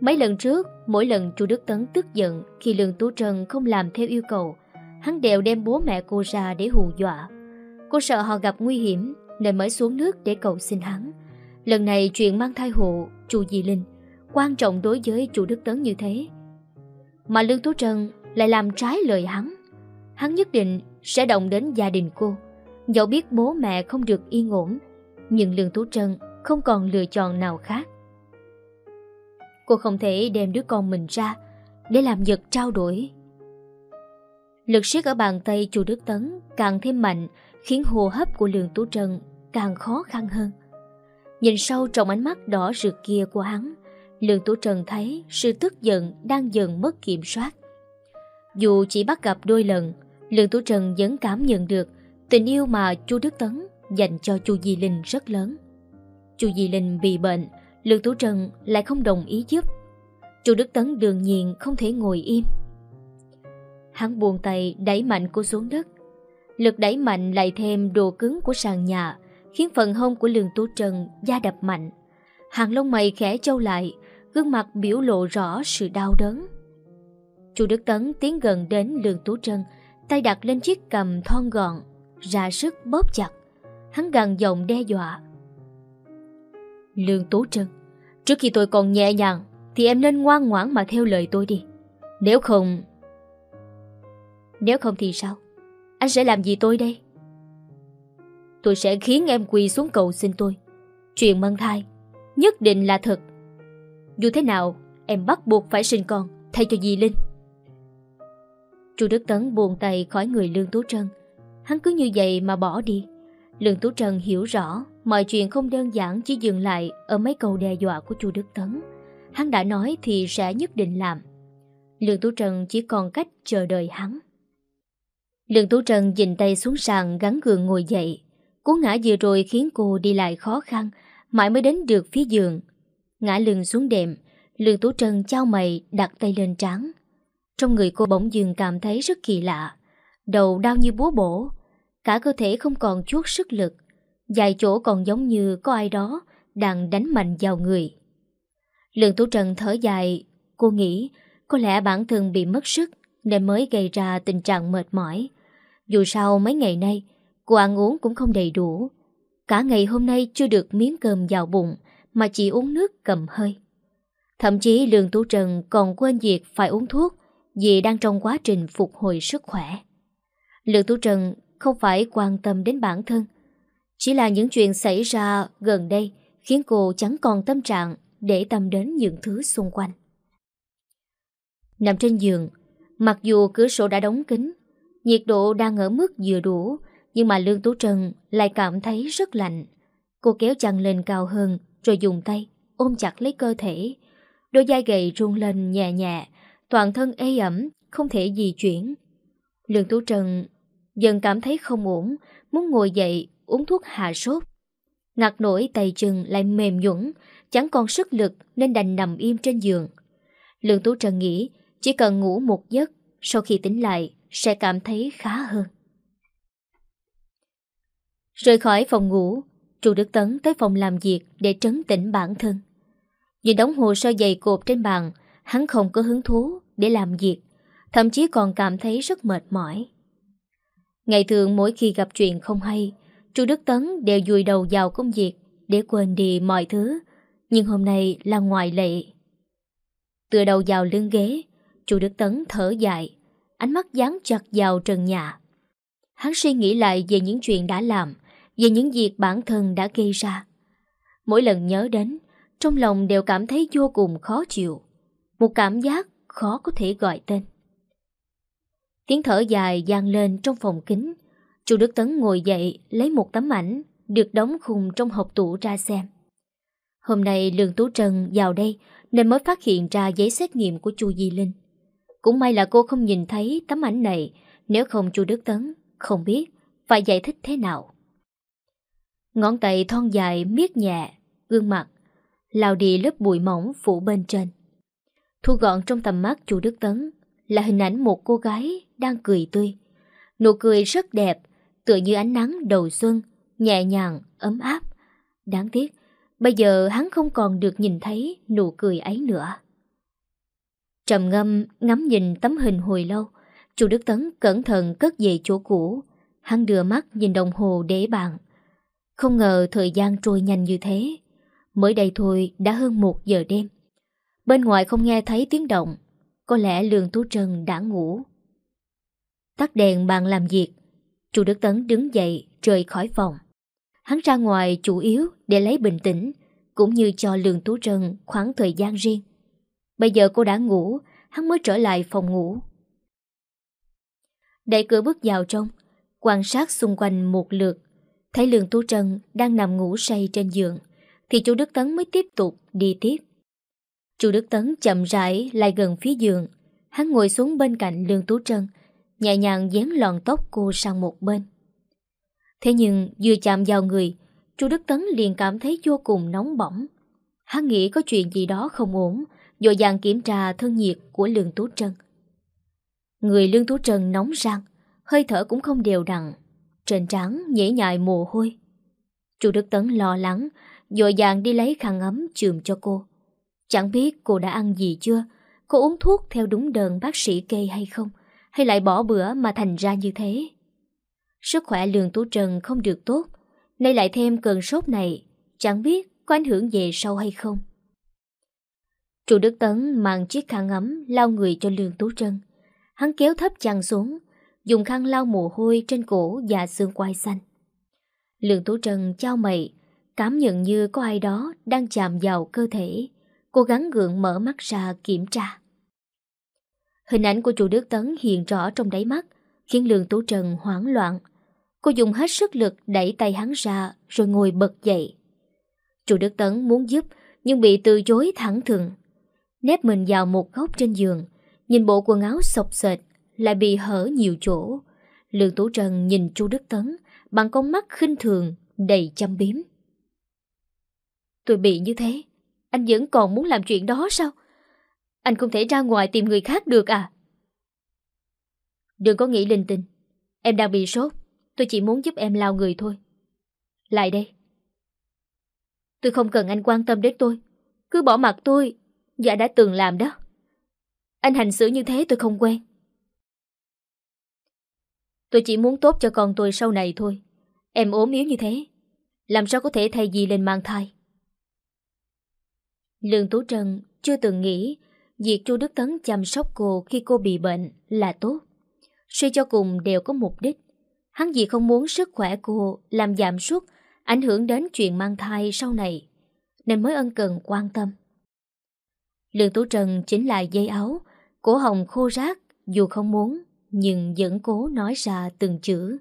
Mấy lần trước, mỗi lần chu Đức Tấn tức giận khi Lương Tú Trần không làm theo yêu cầu, hắn đều đem bố mẹ cô ra để hù dọa. Cô sợ họ gặp nguy hiểm nên mới xuống nước để cầu xin hắn. Lần này chuyện mang thai hộ chu Di Linh quan trọng đối với chu Đức Tấn như thế. Mà Lương Tú Trân lại làm trái lời hắn. Hắn nhất định sẽ động đến gia đình cô. Dẫu biết bố mẹ không được yên ổn, nhưng Lương Tú Trân không còn lựa chọn nào khác. Cô không thể đem đứa con mình ra để làm vật trao đổi. Lực siết ở bàn tay chu Đức Tấn càng thêm mạnh khiến hô hấp của Lương Tú Trân càng khó khăn hơn. Nhìn sâu trong ánh mắt đỏ rực kia của hắn, Lương Tú Trân thấy sự tức giận đang dần mất kiểm soát. Dù chỉ bắt gặp đôi lần, Lương Tú Trân vẫn cảm nhận được tình yêu mà chu Đức Tấn dành cho chu Di Linh rất lớn. chu Di Linh bị bệnh, Lương Tú Trân lại không đồng ý giúp. chu Đức Tấn đương nhiên không thể ngồi im. Hắn buông tay đẩy mạnh cô xuống đất, Lực đẩy mạnh lại thêm đồ cứng của sàn nhà, Khiến phần hông của Lương tú trần da đập mạnh. Hàng lông mày khẽ trâu lại, Gương mặt biểu lộ rõ sự đau đớn. Chu Đức Tấn tiến gần đến Lương tú trân, Tay đặt lên chiếc cầm thon gọn, Ra sức bóp chặt. Hắn gằn giọng đe dọa. Lương Tú Trân, Trước khi tôi còn nhẹ nhàng, Thì em nên ngoan ngoãn mà theo lời tôi đi. Nếu không Nếu không thì sao? Anh sẽ làm gì tôi đây? Tôi sẽ khiến em quỳ xuống cầu xin tôi. Chuyện mang thai, nhất định là thật. Dù thế nào, em bắt buộc phải sinh con thay cho dì Linh. Chu Đức Tấn buồn tay khỏi người Lương Tú Trân. Hắn cứ như vậy mà bỏ đi. Lương Tú Trân hiểu rõ mọi chuyện không đơn giản chỉ dừng lại ở mấy câu đe dọa của Chu Đức Tấn. Hắn đã nói thì sẽ nhất định làm. Lương Tú Trân chỉ còn cách chờ đợi hắn. Lương Tú Trân dình tay xuống sàn gắn gượng ngồi dậy. Cú ngã vừa rồi khiến cô đi lại khó khăn, mãi mới đến được phía giường. Ngã lưng xuống đệm, Lương Tú Trân trao mày đặt tay lên trán. Trong người cô bỗng dường cảm thấy rất kỳ lạ. Đầu đau như búa bổ, cả cơ thể không còn chút sức lực. Dài chỗ còn giống như có ai đó đang đánh mạnh vào người. Lương Tú Trân thở dài, cô nghĩ có lẽ bản thân bị mất sức nên mới gây ra tình trạng mệt mỏi. Dù sao mấy ngày nay, cô ăn uống cũng không đầy đủ. Cả ngày hôm nay chưa được miếng cơm vào bụng mà chỉ uống nước cầm hơi. Thậm chí Lương Tú Trần còn quên việc phải uống thuốc vì đang trong quá trình phục hồi sức khỏe. Lương Tú Trần không phải quan tâm đến bản thân, chỉ là những chuyện xảy ra gần đây khiến cô chẳng còn tâm trạng để tâm đến những thứ xung quanh. Nằm trên giường, mặc dù cửa sổ đã đóng kín, nhiệt độ đang ở mức vừa đủ, nhưng mà Lương Tú Trần lại cảm thấy rất lạnh. Cô kéo chăn lên cao hơn rồi dùng tay ôm chặt lấy cơ thể. Đôi vai gầy run lên nhẹ nhẹ, toàn thân ê ẩm, không thể di chuyển. Lương Tú Trần dần cảm thấy không ổn, muốn ngồi dậy uống thuốc hạ sốt. Ngặt nổi tay chân lại mềm nhũng, chẳng còn sức lực nên đành nằm im trên giường. Lương Tú Trần nghĩ chỉ cần ngủ một giấc, sau khi tỉnh lại sẽ cảm thấy khá hơn. Rời khỏi phòng ngủ, Chu Đức Tấn tới phòng làm việc để trấn tĩnh bản thân. Nhìn đóng hồ sơ dày cộp trên bàn, hắn không có hứng thú để làm việc, thậm chí còn cảm thấy rất mệt mỏi. Ngày thường mỗi khi gặp chuyện không hay, Chu Đức Tấn đều dùi đầu vào công việc để quên đi mọi thứ, nhưng hôm nay là ngoại lệ. Tựa đầu vào lưng ghế, Chu Đức Tấn thở dài, ánh mắt dán chặt vào trần nhà. Hắn suy nghĩ lại về những chuyện đã làm, về những việc bản thân đã gây ra. Mỗi lần nhớ đến, trong lòng đều cảm thấy vô cùng khó chịu. Một cảm giác khó có thể gọi tên. Tiếng thở dài gian lên trong phòng kính. Chu Đức Tấn ngồi dậy lấy một tấm ảnh được đóng khung trong hộp tủ ra xem. Hôm nay Lương Tú Trân vào đây nên mới phát hiện ra giấy xét nghiệm của Chu Di Linh. Cũng may là cô không nhìn thấy tấm ảnh này, nếu không Chu Đức Tấn không biết phải giải thích thế nào. Ngón tay thon dài miết nhẹ, gương mặt, lao đi lớp bụi mỏng phủ bên trên. Thu gọn trong tầm mắt chu Đức Tấn là hình ảnh một cô gái đang cười tươi. Nụ cười rất đẹp, tựa như ánh nắng đầu xuân, nhẹ nhàng, ấm áp. Đáng tiếc, bây giờ hắn không còn được nhìn thấy nụ cười ấy nữa. Trầm ngâm ngắm nhìn tấm hình hồi lâu, chu Đức Tấn cẩn thận cất về chỗ cũ. Hắn đưa mắt nhìn đồng hồ để bàn. Không ngờ thời gian trôi nhanh như thế. Mới đây thôi đã hơn một giờ đêm. Bên ngoài không nghe thấy tiếng động. Có lẽ Lương Tú Trân đã ngủ. Tắt đèn bàn làm việc. Chu Đức Tấn đứng dậy rời khỏi phòng. Hắn ra ngoài chủ yếu để lấy bình tĩnh cũng như cho Lương Tú Trân khoảng thời gian riêng. Bây giờ cô đã ngủ, hắn mới trở lại phòng ngủ. Đẩy cửa bước vào trong, quan sát xung quanh một lượt. Thấy Lương Tú Trân đang nằm ngủ say trên giường Thì chú Đức Tấn mới tiếp tục đi tiếp. Chú Đức Tấn chậm rãi lại gần phía giường. Hắn ngồi xuống bên cạnh Lương Tú Trân Nhẹ nhàng dán lọn tóc cô sang một bên. Thế nhưng vừa chạm vào người Chú Đức Tấn liền cảm thấy vô cùng nóng bỏng. Hắn nghĩ có chuyện gì đó không ổn Dội dàng kiểm tra thân nhiệt của Lương Tú Trân Người Lương Tú Trân nóng răng Hơi thở cũng không đều đặn trên trán nhễ nhại mồ hôi. Chu Đức Tấn lo lắng, dội dàng đi lấy khăn ấm chườm cho cô. Chẳng biết cô đã ăn gì chưa, cô uống thuốc theo đúng đơn bác sĩ kê hay không, hay lại bỏ bữa mà thành ra như thế. Sức khỏe lương tú trần không được tốt, nay lại thêm cơn sốt này, chẳng biết có ảnh hưởng về sau hay không. Chu Đức Tấn mang chiếc khăn ấm lau người cho Lương tú trân. Hắn kéo thấp chăn xuống, dùng khăn lau mồ hôi trên cổ và xương quai xanh. Lương Tú Trân trao mày, cảm nhận như có ai đó đang chạm vào cơ thể, cố gắng gượng mở mắt ra kiểm tra. Hình ảnh của chủ Đức Tấn hiện rõ trong đáy mắt, khiến Lương Tú Trần hoảng loạn. Cô dùng hết sức lực đẩy tay hắn ra rồi ngồi bật dậy. Chủ Đức Tấn muốn giúp nhưng bị từ chối thẳng thừng. Nép mình vào một góc trên giường, nhìn bộ quần áo sọc sệt lại bị hở nhiều chỗ. Lương Tú Trần nhìn chu Đức Tấn bằng con mắt khinh thường đầy chăm biếm. Tôi bị như thế, anh vẫn còn muốn làm chuyện đó sao? Anh không thể ra ngoài tìm người khác được à? Đừng có nghĩ linh tinh. Em đang bị sốt. Tôi chỉ muốn giúp em lao người thôi. Lại đây. Tôi không cần anh quan tâm đến tôi. Cứ bỏ mặt tôi. Dạ đã từng làm đó. Anh hành xử như thế tôi không quen. Tôi chỉ muốn tốt cho con tôi sau này thôi. Em ốm yếu như thế. Làm sao có thể thay gì lên mang thai? Lương Tú Trân chưa từng nghĩ việc chu Đức Tấn chăm sóc cô khi cô bị bệnh là tốt. Suy cho cùng đều có mục đích. Hắn gì không muốn sức khỏe cô làm giảm sút, ảnh hưởng đến chuyện mang thai sau này, nên mới ân cần quan tâm. Lương Tú Trần chính là dây áo, cổ hồng khô rác, dù không muốn, nhưng vẫn cố nói ra từng chữ.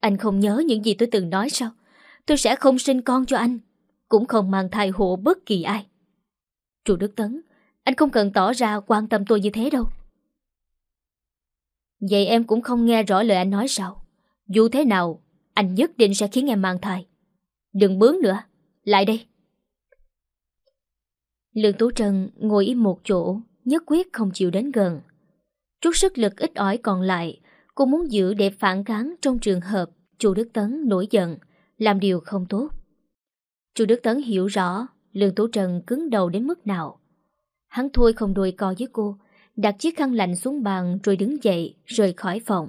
Anh không nhớ những gì tôi từng nói sao? Tôi sẽ không sinh con cho anh, cũng không mang thai hộ bất kỳ ai. Chủ Đức Tấn, anh không cần tỏ ra quan tâm tôi như thế đâu. Vậy em cũng không nghe rõ lời anh nói sao? Dù thế nào, anh nhất định sẽ khiến em mang thai. Đừng bướng nữa, lại đây. Lương Tú Trân ngồi im một chỗ, nhất quyết không chịu đến gần. Chút sức lực ít ỏi còn lại, cô muốn giữ để phản kháng trong trường hợp chu Đức Tấn nổi giận, làm điều không tốt. chu Đức Tấn hiểu rõ Lương Tú Trân cứng đầu đến mức nào. Hắn thôi không đôi co với cô, đặt chiếc khăn lạnh xuống bàn rồi đứng dậy, rời khỏi phòng.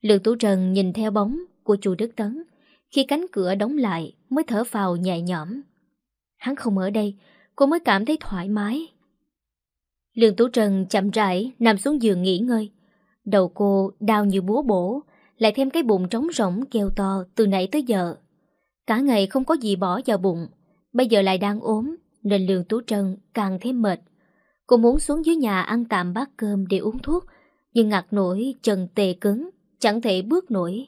Lương Tú Trần nhìn theo bóng của chu Đức Tấn, khi cánh cửa đóng lại mới thở phào nhẹ nhõm. Hắn không ở đây, cô mới cảm thấy thoải mái. Lương Tú Trần chậm rãi nằm xuống giường nghỉ ngơi. Đầu cô đau như búa bổ, lại thêm cái bụng trống rỗng kêu to từ nãy tới giờ. Cả ngày không có gì bỏ vào bụng, bây giờ lại đang ốm, nên Lương Tú trần càng thêm mệt. Cô muốn xuống dưới nhà ăn tạm bát cơm để uống thuốc, nhưng ngặt nổi chân tê cứng, chẳng thể bước nổi.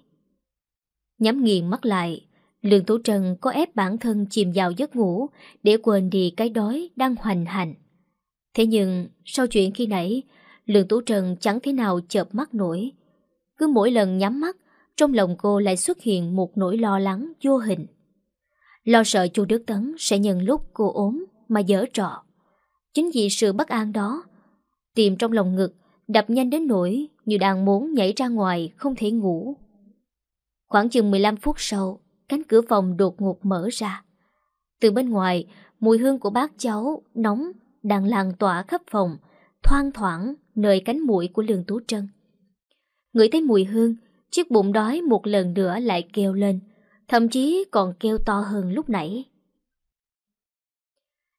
Nhắm nghiền mắt lại, Lương Tú Trân có ép bản thân chìm vào giấc ngủ để quên đi cái đói đang hoành hành. Thế nhưng, sau chuyện khi nãy, Lương Tú Trân chẳng thế nào chợp mắt nổi. Cứ mỗi lần nhắm mắt, trong lòng cô lại xuất hiện một nỗi lo lắng vô hình. Lo sợ chu Đức Tấn sẽ nhân lúc cô ốm mà dở trọ. Chính vì sự bất an đó, tìm trong lòng ngực đập nhanh đến nỗi như đang muốn nhảy ra ngoài không thể ngủ. Khoảng chừng 15 phút sau, cánh cửa phòng đột ngột mở ra. Từ bên ngoài, mùi hương của bác cháu nóng đang lan tỏa khắp phòng, thoang thoảng nơi cánh mũi của Lương Tú Trân. Ngửi thấy mùi hương, chiếc bụng đói một lần nữa lại kêu lên, thậm chí còn kêu to hơn lúc nãy.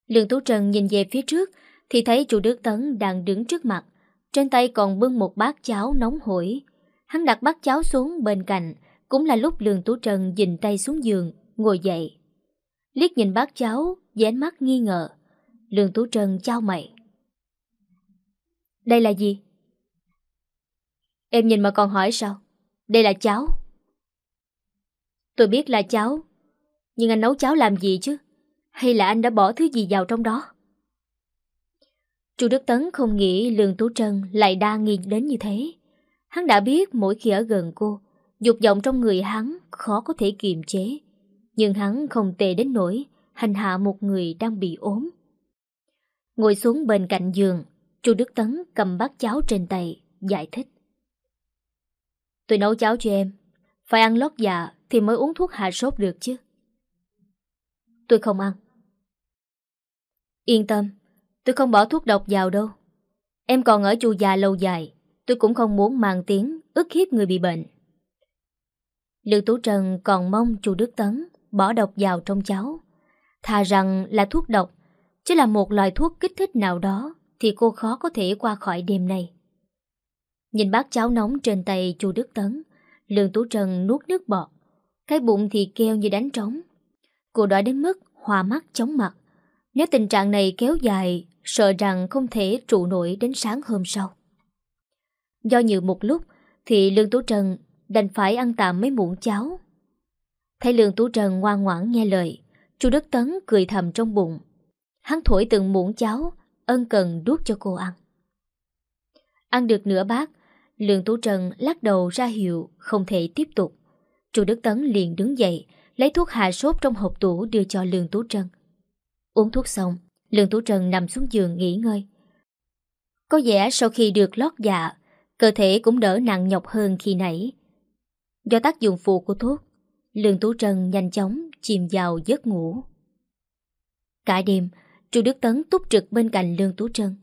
Lương Tú Trân nhìn về phía trước thì thấy chủ Đức Tấn đang đứng trước mặt, trên tay còn bưng một bát cháo nóng hổi. Hắn đặt bát cháo xuống bên cạnh, cũng là lúc Lương Tú Trân dình tay xuống giường, ngồi dậy. Liếc nhìn bác cháu với ánh mắt nghi ngờ. Lương Tú Trân trao mày. Đây là gì? Em nhìn mà còn hỏi sao? Đây là cháo. Tôi biết là cháo, nhưng anh nấu cháo làm gì chứ? Hay là anh đã bỏ thứ gì vào trong đó? Chu Đức Tấn không nghĩ Lương Tú Trân lại đa nghi đến như thế. Hắn đã biết mỗi khi ở gần cô, dục vọng trong người hắn khó có thể kiềm chế. Nhưng hắn không tệ đến nỗi hành hạ một người đang bị ốm. Ngồi xuống bên cạnh giường, Chu Đức Tấn cầm bát cháo trên tay, giải thích. Tôi nấu cháo cho em, phải ăn lót dạ thì mới uống thuốc hạ sốt được chứ. Tôi không ăn. Yên tâm, tôi không bỏ thuốc độc vào đâu. Em còn ở chu già lâu dài, tôi cũng không muốn mang tiếng ức hiếp người bị bệnh. Lương Tú Trần còn mong chu Đức Tấn bỏ độc vào trong cháu, Thà rằng là thuốc độc, chứ là một loại thuốc kích thích nào đó thì cô khó có thể qua khỏi đêm này. Nhìn bát cháo nóng trên tay chu Đức Tấn, Lương Tú Trần nuốt nước bọt, cái bụng thì keo như đánh trống. Cô đói đến mức hòa mắt chóng mặt, Nếu tình trạng này kéo dài, sợ rằng không thể trụ nổi đến sáng hôm sau. Do nhiều một lúc, thì Lương Tú Trần đành phải ăn tạm mấy muỗng cháo. Thấy Lương Tú Trần ngoan ngoãn nghe lời, chu Đức Tấn cười thầm trong bụng. Hắn thổi từng muỗng cháo, ân cần đút cho cô ăn. Ăn được nửa bát, Lương Tú Trần lắc đầu ra hiệu không thể tiếp tục. Chu Đức Tấn liền đứng dậy, lấy thuốc hạ sốt trong hộp tủ đưa cho Lương Tú Trân. Uống thuốc xong, Lương Tú Trân nằm xuống giường nghỉ ngơi. Có vẻ sau khi được lót dạ, cơ thể cũng đỡ nặng nhọc hơn khi nãy. Do tác dụng phụ của thuốc, Lương Tú Trân nhanh chóng chìm vào giấc ngủ. Cả đêm, Chu Đức Tấn túc trực bên cạnh Lương Tú Trân.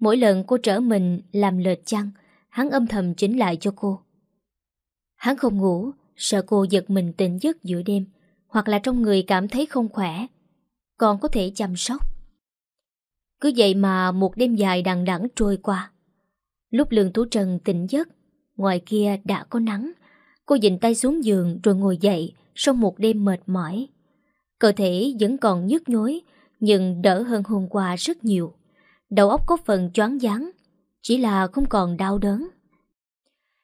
Mỗi lần cô trở mình làm lệch chăng, hắn âm thầm chỉnh lại cho cô. Hắn không ngủ, sợ cô giật mình tỉnh giấc giữa đêm, hoặc là trong người cảm thấy không khỏe, còn có thể chăm sóc. Cứ vậy mà một đêm dài đằng đẵng trôi qua. Lúc Lương Tú Trần tỉnh giấc, ngoài kia đã có nắng, cô dịnh tay xuống giường rồi ngồi dậy sau một đêm mệt mỏi. Cơ thể vẫn còn nhức nhối, nhưng đỡ hơn hôm qua rất nhiều. Đầu óc có phần choáng váng, chỉ là không còn đau đớn.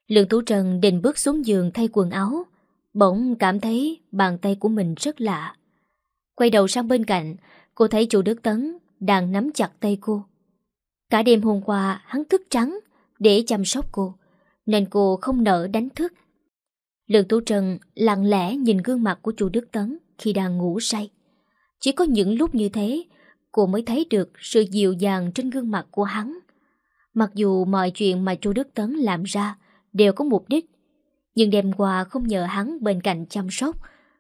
Lương Tú Trần định bước xuống giường thay quần áo, bỗng cảm thấy bàn tay của mình rất lạ. Quay đầu sang bên cạnh, cô thấy chủ Đức Tấn đang nắm chặt tay cô. Cả đêm hôm qua hắn thức trắng để chăm sóc cô, nên cô không nỡ đánh thức. Lương Tú Trần lặng lẽ nhìn gương mặt của Chu Đức Tấn khi đang ngủ say. Chỉ có những lúc như thế, cô mới thấy được sự dịu dàng trên gương mặt của hắn. Mặc dù mọi chuyện mà chú Đức Tấn làm ra đều có mục đích, nhưng đêm qua không nhờ hắn bên cạnh chăm sóc,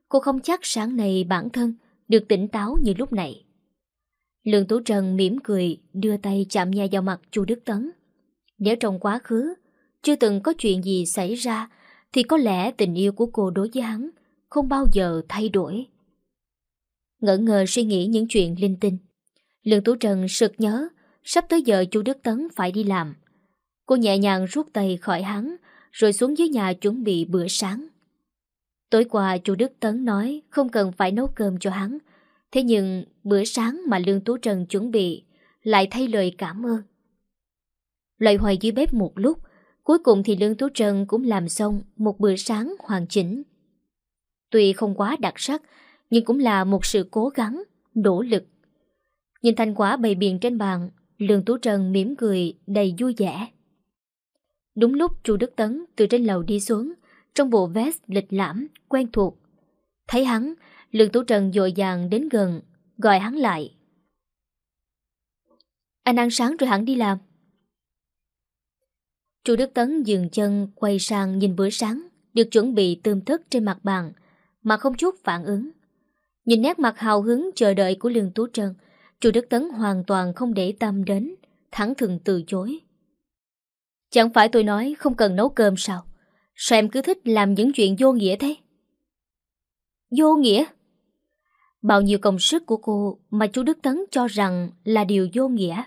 cô không chắc sáng nay bản thân được tỉnh táo như lúc này. Lương Tú Trần mỉm cười đưa tay chạm nhẹ vào mặt chu Đức Tấn. Nếu trong quá khứ chưa từng có chuyện gì xảy ra thì có lẽ tình yêu của cô đối với hắn không bao giờ thay đổi. Ngỡ ngờ suy nghĩ những chuyện linh tinh. Lương Tú Trần sực nhớ sắp tới giờ chu Đức Tấn phải đi làm. Cô nhẹ nhàng rút tay khỏi hắn rồi xuống dưới nhà chuẩn bị bữa sáng. Tối qua chu Đức Tấn nói không cần phải nấu cơm cho hắn. Thế nhưng bữa sáng mà Lương Tú Trần chuẩn bị lại thay lời cảm ơn. Loại hoài dưới bếp một lúc, cuối cùng thì Lương Tú Trần cũng làm xong một bữa sáng hoàn chỉnh. Tuy không quá đặc sắc, nhưng cũng là một sự cố gắng, nỗ lực. Nhìn thành quả bày biện trên bàn, Lương Tú Trần mỉm cười đầy vui vẻ. Đúng lúc chu Đức Tấn từ trên lầu đi xuống, trong bộ vest lịch lãm, quen thuộc. Thấy hắn, Lương Tú Trần dội dàng đến gần, gọi hắn lại. Anh ăn sáng rồi hẳn đi làm. Chu Đức Tấn dừng chân quay sang nhìn bữa sáng được chuẩn bị tươm thức trên mặt bàn mà không chút phản ứng. Nhìn nét mặt hào hứng chờ đợi của Lương Tú Trân, Chu Đức Tấn hoàn toàn không để tâm đến, thẳng thừng từ chối. Chẳng phải tôi nói không cần nấu cơm sao? Sao em cứ thích làm những chuyện vô nghĩa thế? Vô nghĩa? Bao nhiêu công sức của cô mà chú Đức Tấn cho rằng là điều vô nghĩa.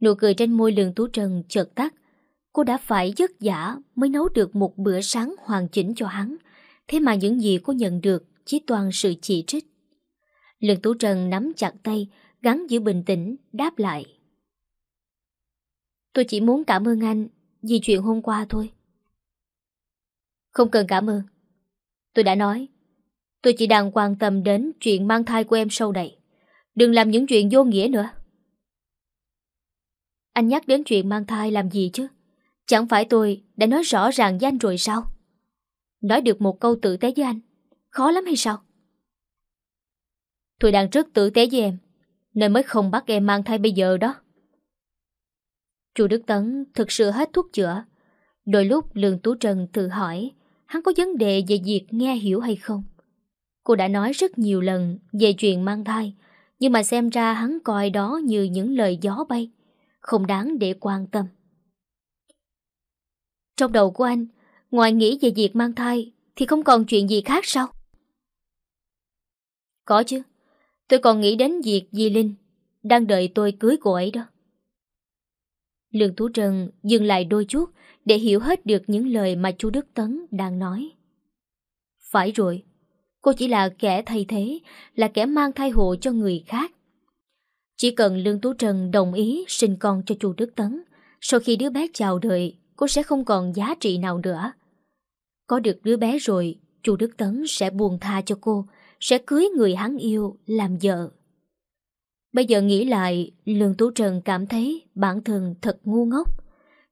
Nụ cười trên môi Lương tú trần chợt tắt. Cô đã phải vất vả mới nấu được một bữa sáng hoàn chỉnh cho hắn. Thế mà những gì cô nhận được chỉ toàn sự chỉ trích. Lương Tú Trần nắm chặt tay, gắn giữ bình tĩnh, đáp lại. Tôi chỉ muốn cảm ơn anh vì chuyện hôm qua thôi. Không cần cảm ơn. Tôi đã nói, tôi chỉ đang quan tâm đến chuyện mang thai của em sau này. Đừng làm những chuyện vô nghĩa nữa. Anh nhắc đến chuyện mang thai làm gì chứ? Chẳng phải tôi đã nói rõ ràng với anh rồi sao? Nói được một câu tử tế với anh, khó lắm hay sao? Tôi đang rất tử tế với em, nên mới không bắt em mang thai bây giờ đó. Chu Đức Tấn thực sự hết thuốc chữa. Đôi lúc Lương Tú Trần tự hỏi hắn có vấn đề về việc nghe hiểu hay không. Cô đã nói rất nhiều lần về chuyện mang thai, nhưng mà xem ra hắn coi đó như những lời gió bay, không đáng để quan tâm. Trong đầu của anh, ngoài nghĩ về việc mang thai thì không còn chuyện gì khác sao? Có chứ, tôi còn nghĩ đến việc Di Linh đang đợi tôi cưới cô ấy đó. Lương Thú Trần dừng lại đôi chút để hiểu hết được những lời mà chú Đức Tấn đang nói. Phải rồi, cô chỉ là kẻ thay thế, là kẻ mang thai hộ cho người khác. Chỉ cần Lương Tú Trân đồng ý sinh con cho chu Đức Tấn, sau khi đứa bé chào đời, cô sẽ không còn giá trị nào nữa. Có được đứa bé rồi, chu Đức Tấn sẽ buồn tha cho cô, sẽ cưới người hắn yêu làm vợ. Bây giờ nghĩ lại, Lương Tú Trần cảm thấy bản thân thật ngu ngốc.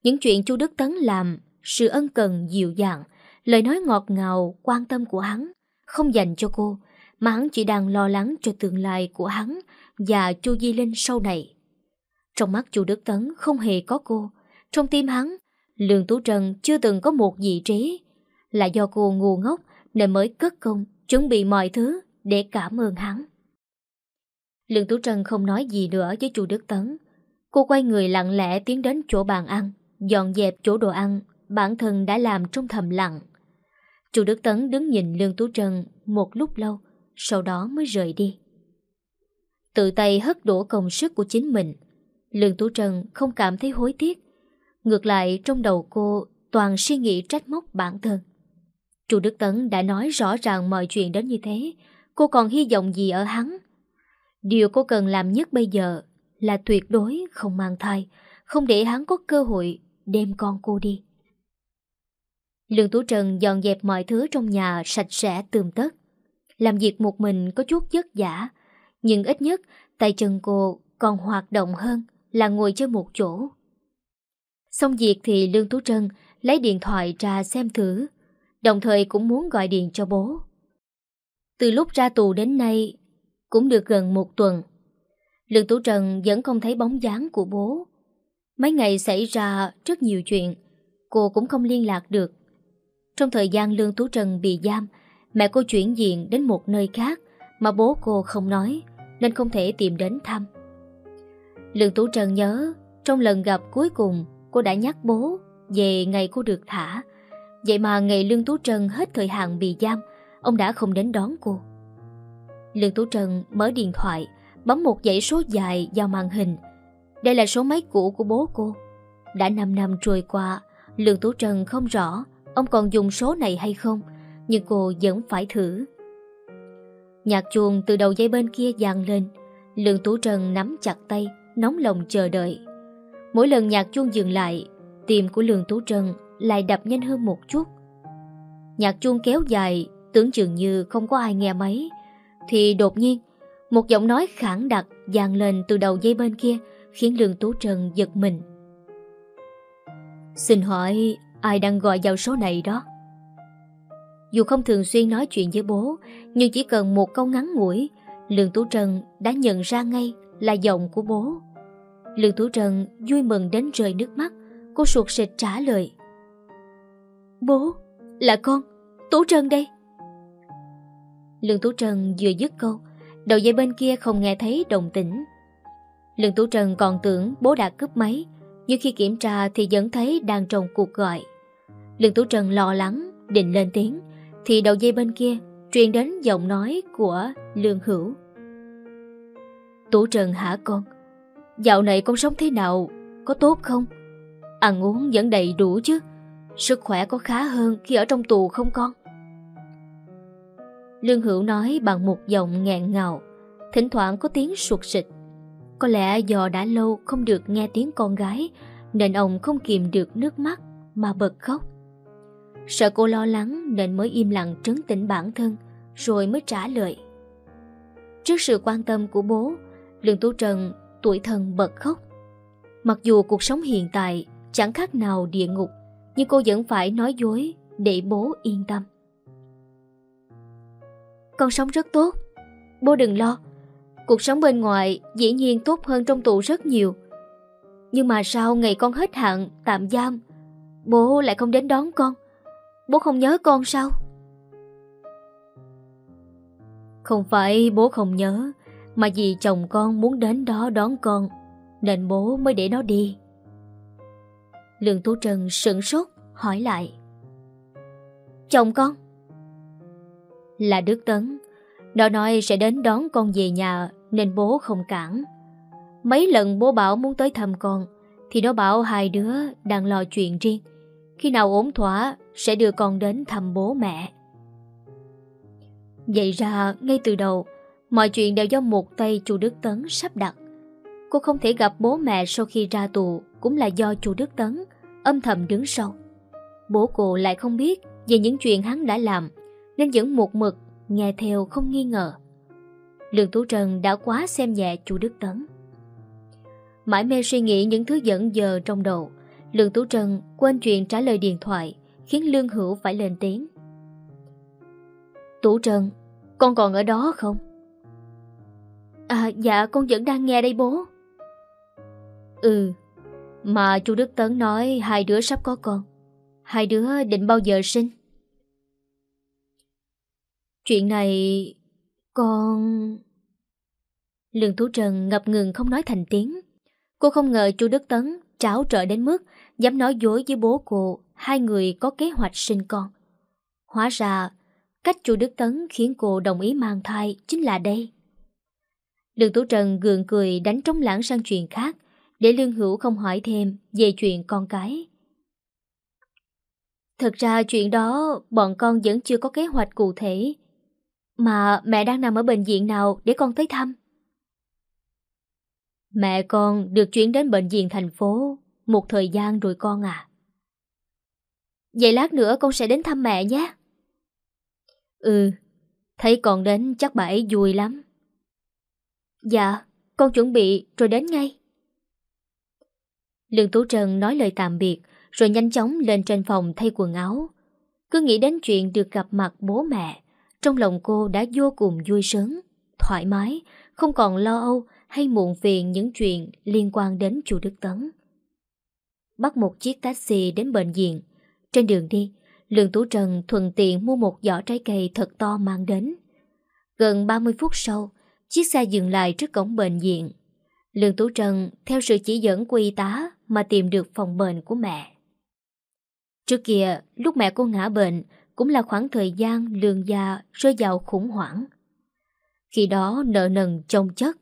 Những chuyện chu Đức Tấn làm, sự ân cần dịu dàng, lời nói ngọt ngào, quan tâm của hắn, không dành cho cô, mà hắn chỉ đang lo lắng cho tương lai của hắn và chu Di Linh sau này. Trong mắt chu Đức Tấn không hề có cô, trong tim hắn, Lương Tú Trân chưa từng có một vị trí. Là do cô ngu ngốc nên mới cất công, chuẩn bị mọi thứ để cảm ơn hắn. Lương Tú Trân không nói gì nữa với chu Đức Tấn. Cô quay người lặng lẽ tiến đến chỗ bàn ăn, dọn dẹp chỗ đồ ăn bản thân đã làm trong thầm lặng. Chu Đức Tấn đứng nhìn Lương Tú Trân một lúc lâu, sau đó mới rời đi. Tự tay hất đổ công sức của chính mình, Lương Tú Trân không cảm thấy hối tiếc. Ngược lại trong đầu cô toàn suy nghĩ trách móc bản thân. Chu Đức Tấn đã nói rõ ràng mọi chuyện đến như thế, cô còn hy vọng gì ở hắn? Điều cô cần làm nhất bây giờ là tuyệt đối không mang thai, không để hắn có cơ hội đem con cô đi. Lương Tú Trần dọn dẹp mọi thứ trong nhà sạch sẽ tươm tất. Làm việc một mình có chút vất vả, nhưng ít nhất tay chân cô còn hoạt động hơn là ngồi chơi một chỗ. Xong việc thì Lương Tú Trân lấy điện thoại ra xem thử, đồng thời cũng muốn gọi điện cho bố. Từ lúc ra tù đến nay, cũng được gần một tuần. Lương Tú Trần vẫn không thấy bóng dáng của bố. Mấy ngày xảy ra rất nhiều chuyện, cô cũng không liên lạc được. Trong thời gian Lương Tú Trần bị giam, mẹ cô chuyển diện đến một nơi khác mà bố cô không nói, nên không thể tìm đến thăm. Lương Tú Trần nhớ, trong lần gặp cuối cùng, cô đã nhắc bố về ngày cô được thả. Vậy mà ngày Lương Tú trân hết thời hạn bị giam, ông đã không đến đón cô. Lương Tú trân mở điện thoại, bấm một dãy số dài vào màn hình. Đây là số máy cũ của bố cô. Đã 5 năm trôi qua, Lương Tú trân không rõ ông còn dùng số này hay không, nhưng cô vẫn phải thử. Nhạc chuông từ đầu dây bên kia vang lên, Lương Tú trân nắm chặt tay, nóng lòng chờ đợi. Mỗi lần nhạc chuông dừng lại, tim của Lương Tú Trân lại đập nhanh hơn một chút. Nhạc chuông kéo dài, tưởng chừng như không có ai nghe máy, thì đột nhiên, một giọng nói khẳng đặc dàn lên từ đầu dây bên kia, khiến Lương Tú Trân giật mình. Xin hỏi ai đang gọi vào số này đó? Dù không thường xuyên nói chuyện với bố, nhưng chỉ cần một câu ngắn ngủi, Lương Tú Trân đã nhận ra ngay là giọng của bố. Lương Tú Trần vui mừng đến rơi nước mắt, cô suột sệt trả lời. Bố, là con, Tú Trần đây. Lương Tú Trần vừa dứt câu, đầu dây bên kia không nghe thấy đồng tĩnh. Lương Tú Trần còn tưởng bố đã cướp máy, nhưng khi kiểm tra thì vẫn thấy đang trong cuộc gọi. Lương Tú Trần lo lắng, định lên tiếng, thì đầu dây bên kia truyền đến giọng nói của Lương Hữu. Tú Trần hả con? Dạo này con sống thế nào? Có tốt không? Ăn uống vẫn đầy đủ chứ? Sức khỏe có khá hơn khi ở trong tù không con? Lương Hữu nói bằng một giọng ngẹn ngào, thỉnh thoảng có tiếng sụt sịch. Có lẽ do đã lâu không được nghe tiếng con gái, nên ông không kìm được nước mắt mà bật khóc. Sợ cô lo lắng nên mới im lặng trấn tĩnh bản thân, rồi mới trả lời. Trước sự quan tâm của bố, Lương Tú Trần tuổi thân bật khóc. Mặc dù cuộc sống hiện tại chẳng khác nào địa ngục, nhưng cô vẫn phải nói dối để bố yên tâm. Con sống rất tốt, bố đừng lo. Cuộc sống bên ngoài dĩ nhiên tốt hơn trong tù rất nhiều. Nhưng mà sao ngày con hết hạn tạm giam, bố lại không đến đón con? Bố không nhớ con sao? Không phải bố không nhớ, mà vì chồng con muốn đến đó đón con, nên bố mới để nó đi. Lương Tú Trân sửng sốt, hỏi lại. Chồng con? Là Đức Tấn. Nó nói sẽ đến đón con về nhà nên bố không cản. Mấy lần bố bảo muốn tới thăm con, thì nó bảo hai đứa đang lo chuyện riêng. Khi nào ổn thỏa sẽ đưa con đến thăm bố mẹ. Vậy ra ngay từ đầu Mọi chuyện đều do một tay chu Đức Tấn sắp đặt cô không thể gặp bố mẹ sau khi ra tù cũng là do chu Đức Tấn âm thầm đứng sau. Bố cô lại không biết về những chuyện hắn đã làm nên vẫn một mực nghe theo không nghi ngờ. Lương Tú Trần đã quá xem nhẹ chu Đức Tấn. Mãi mê suy nghĩ những thứ dẫn giờ trong đầu, Lương Tú Trần quên chuyện trả lời điện thoại, khiến Lương Hữu phải lên tiếng. Tú Trần, con còn ở đó không? À dạ con vẫn đang nghe đây bố. Ừ, mà chú Đức Tấn nói hai đứa sắp có con. Hai đứa định bao giờ sinh? Chuyện này... con... Lương Thú Trần ngập ngừng không nói thành tiếng. Cô không ngờ chú Đức Tấn tráo trợ đến mức dám nói dối với bố cô hai người có kế hoạch sinh con. Hóa ra, cách chú Đức Tấn khiến cô đồng ý mang thai chính là đây. Lương Tú Trần gượng cười đánh trống lãng sang chuyện khác để Lương Hữu không hỏi thêm về chuyện con cái. Thật ra chuyện đó bọn con vẫn chưa có kế hoạch cụ thể. Mà mẹ đang nằm ở bệnh viện nào để con tới thăm? Mẹ con được chuyển đến bệnh viện thành phố một thời gian rồi con à. Vậy lát nữa con sẽ đến thăm mẹ nhé. Ừ, thấy con đến chắc bà ấy vui lắm. Dạ, con chuẩn bị rồi đến ngay. Lương Tú Trần nói lời tạm biệt rồi nhanh chóng lên trên phòng thay quần áo. Cứ nghĩ đến chuyện được gặp mặt bố mẹ, trong lòng cô đã vô cùng vui sướng, thoải mái, không còn lo âu hay muộn phiền những chuyện liên quan đến chủ Đức Tấn. Bắt một chiếc taxi đến bệnh viện. Trên đường đi, Lương Tú Trần thuận tiện mua một giỏ trái cây thật to mang đến. Gần 30 phút sau, chiếc xe dừng lại trước cổng bệnh viện. Lương Tú Trân theo sự chỉ dẫn của y tá mà tìm được phòng bệnh của mẹ. Trước kia, lúc mẹ cô ngã bệnh cũng là khoảng thời gian lương gia rơi vào khủng hoảng. Khi đó nợ nần chồng chất,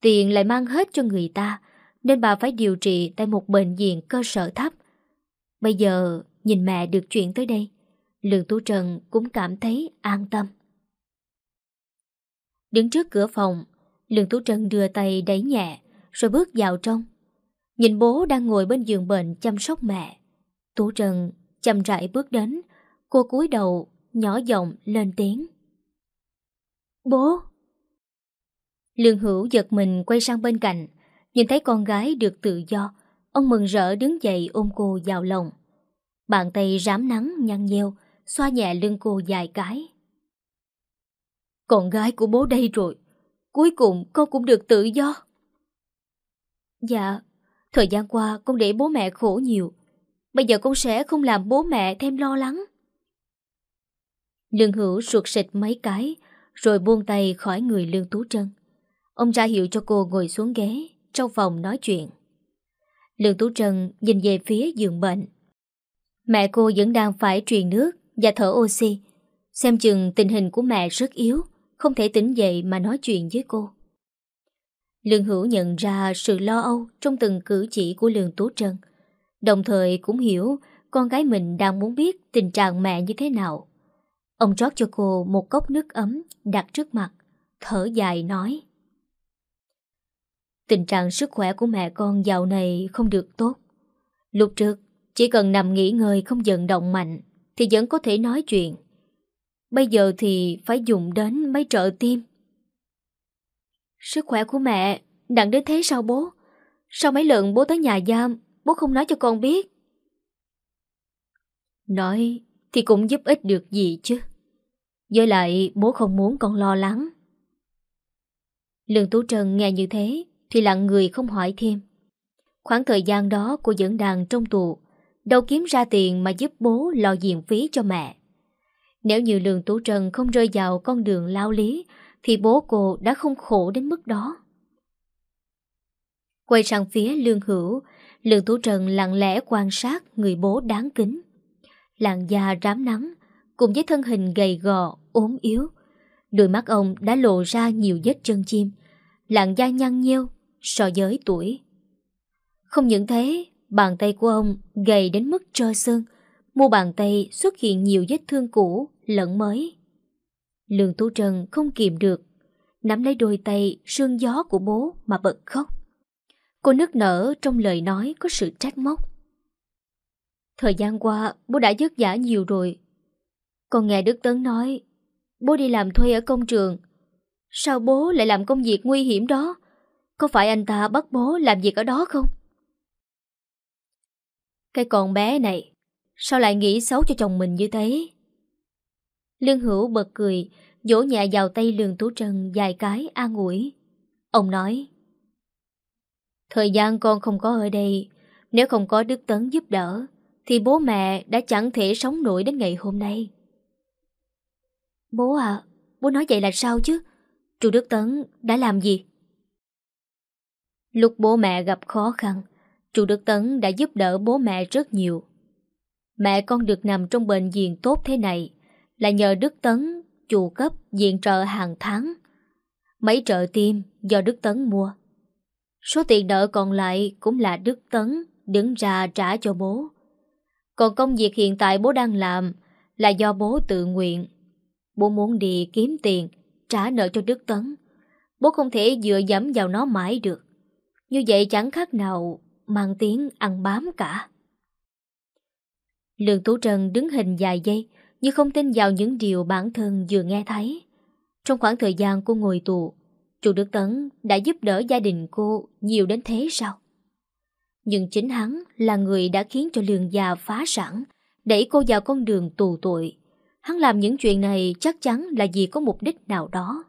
tiền lại mang hết cho người ta, nên bà phải điều trị tại một bệnh viện cơ sở thấp. Bây giờ nhìn mẹ được chuyển tới đây, Lương Tú Trần cũng cảm thấy an tâm. Đứng trước cửa phòng, Lương Tú Trần đưa tay đẩy nhẹ, rồi bước vào trong. Nhìn bố đang ngồi bên giường bệnh chăm sóc mẹ. Tú Trần chậm rãi bước đến, cô cúi đầu, nhỏ giọng lên tiếng. Bố! Lương Hữu giật mình quay sang bên cạnh, nhìn thấy con gái được tự do, ông mừng rỡ đứng dậy ôm cô vào lòng. Bàn tay rám nắng nhăn nheo, xoa nhẹ lưng cô dài cái. Con gái của bố đây rồi, cuối cùng con cũng được tự do. Dạ, thời gian qua con để bố mẹ khổ nhiều, bây giờ con sẽ không làm bố mẹ thêm lo lắng. Lương Hữu ruột xịt mấy cái, rồi buông tay khỏi người Lương Tú Trân. Ông ra hiệu cho cô ngồi xuống ghế, trong phòng nói chuyện. Lương Tú Trân nhìn về phía giường bệnh. Mẹ cô vẫn đang phải truyền nước và thở oxy. Xem chừng tình hình của mẹ rất yếu, không thể tỉnh dậy mà nói chuyện với cô. Lương Hữu nhận ra sự lo âu trong từng cử chỉ của Lương Tú Trân. Đồng thời cũng hiểu con gái mình đang muốn biết tình trạng mẹ như thế nào. Ông rót cho cô một cốc nước ấm đặt trước mặt, thở dài nói. Tình trạng sức khỏe của mẹ con dạo này không được tốt. Lúc trước, chỉ cần nằm nghỉ ngơi không vận động mạnh thì vẫn có thể nói chuyện. Bây giờ thì phải dùng đến mấy trợ tim. Sức khỏe của mẹ nặng đến thế sao bố? Sao mấy lần bố tới nhà giam, bố không nói cho con biết? Nói thì cũng giúp ích được gì chứ. Với lại bố không muốn con lo lắng. Lương Tú Trần nghe như thế thì lặng người không hỏi thêm. Khoảng thời gian đó cô vẫn đang trong tù, đâu kiếm ra tiền mà giúp bố lo diện phí cho mẹ. Nếu như Lương Tú Trần không rơi vào con đường lao lý, thì bố cô đã không khổ đến mức đó. Quay sang phía Lương Hữu, Lương Tú Trần lặng lẽ quan sát người bố đáng kính. Làn da rám nắng, cùng với thân hình gầy gò, ốm yếu. Đôi mắt ông đã lộ ra nhiều vết chân chim, làn da nhăn nheo so với tuổi. Không những thế, bàn tay của ông gầy đến mức trơ xương, mu bàn tay xuất hiện nhiều vết thương cũ lẫn mới. Lương Tú Trần không kìm được, nắm lấy đôi tay sương gió của bố mà bật khóc. Cô nức nở trong lời nói có sự trách móc. Thời gian qua, bố đã vất vả nhiều rồi. Con nghe Đức Tấn nói, bố đi làm thuê ở công trường. Sao bố lại làm công việc nguy hiểm đó? Có phải anh ta bắt bố làm việc ở đó không? Cái con bé này, sao lại nghĩ xấu cho chồng mình như thế? Lương Hữu bật cười, vỗ nhẹ vào tay Lương Tú Trân dài cái an ủi. Ông nói, Thời gian con không có ở đây, nếu không có Đức Tấn giúp đỡ, thì bố mẹ đã chẳng thể sống nổi đến ngày hôm nay. Bố à, bố nói vậy là sao chứ? Chú Đức Tấn đã làm gì? Lúc bố mẹ gặp khó khăn, chú Đức Tấn đã giúp đỡ bố mẹ rất nhiều. Mẹ con được nằm trong bệnh viện tốt thế này là nhờ Đức Tấn chu cấp diện trợ hàng tháng. Mấy trợ tim do Đức Tấn mua. Số tiền nợ còn lại cũng là Đức Tấn đứng ra trả cho bố. Còn công việc hiện tại bố đang làm là do bố tự nguyện. Bố muốn đi kiếm tiền, trả nợ cho Đức Tấn. Bố không thể dựa dẫm vào nó mãi được. Như vậy chẳng khác nào mang tiếng ăn bám cả. Lương Tú Trần đứng hình dài giây như không tin vào những điều bản thân vừa nghe thấy. Trong khoảng thời gian cô ngồi tù, chủ Đức Tấn đã giúp đỡ gia đình cô nhiều đến thế sao? Nhưng chính hắn là người đã khiến cho lường già phá sản, đẩy cô vào con đường tù tội. Hắn làm những chuyện này chắc chắn là vì có mục đích nào đó.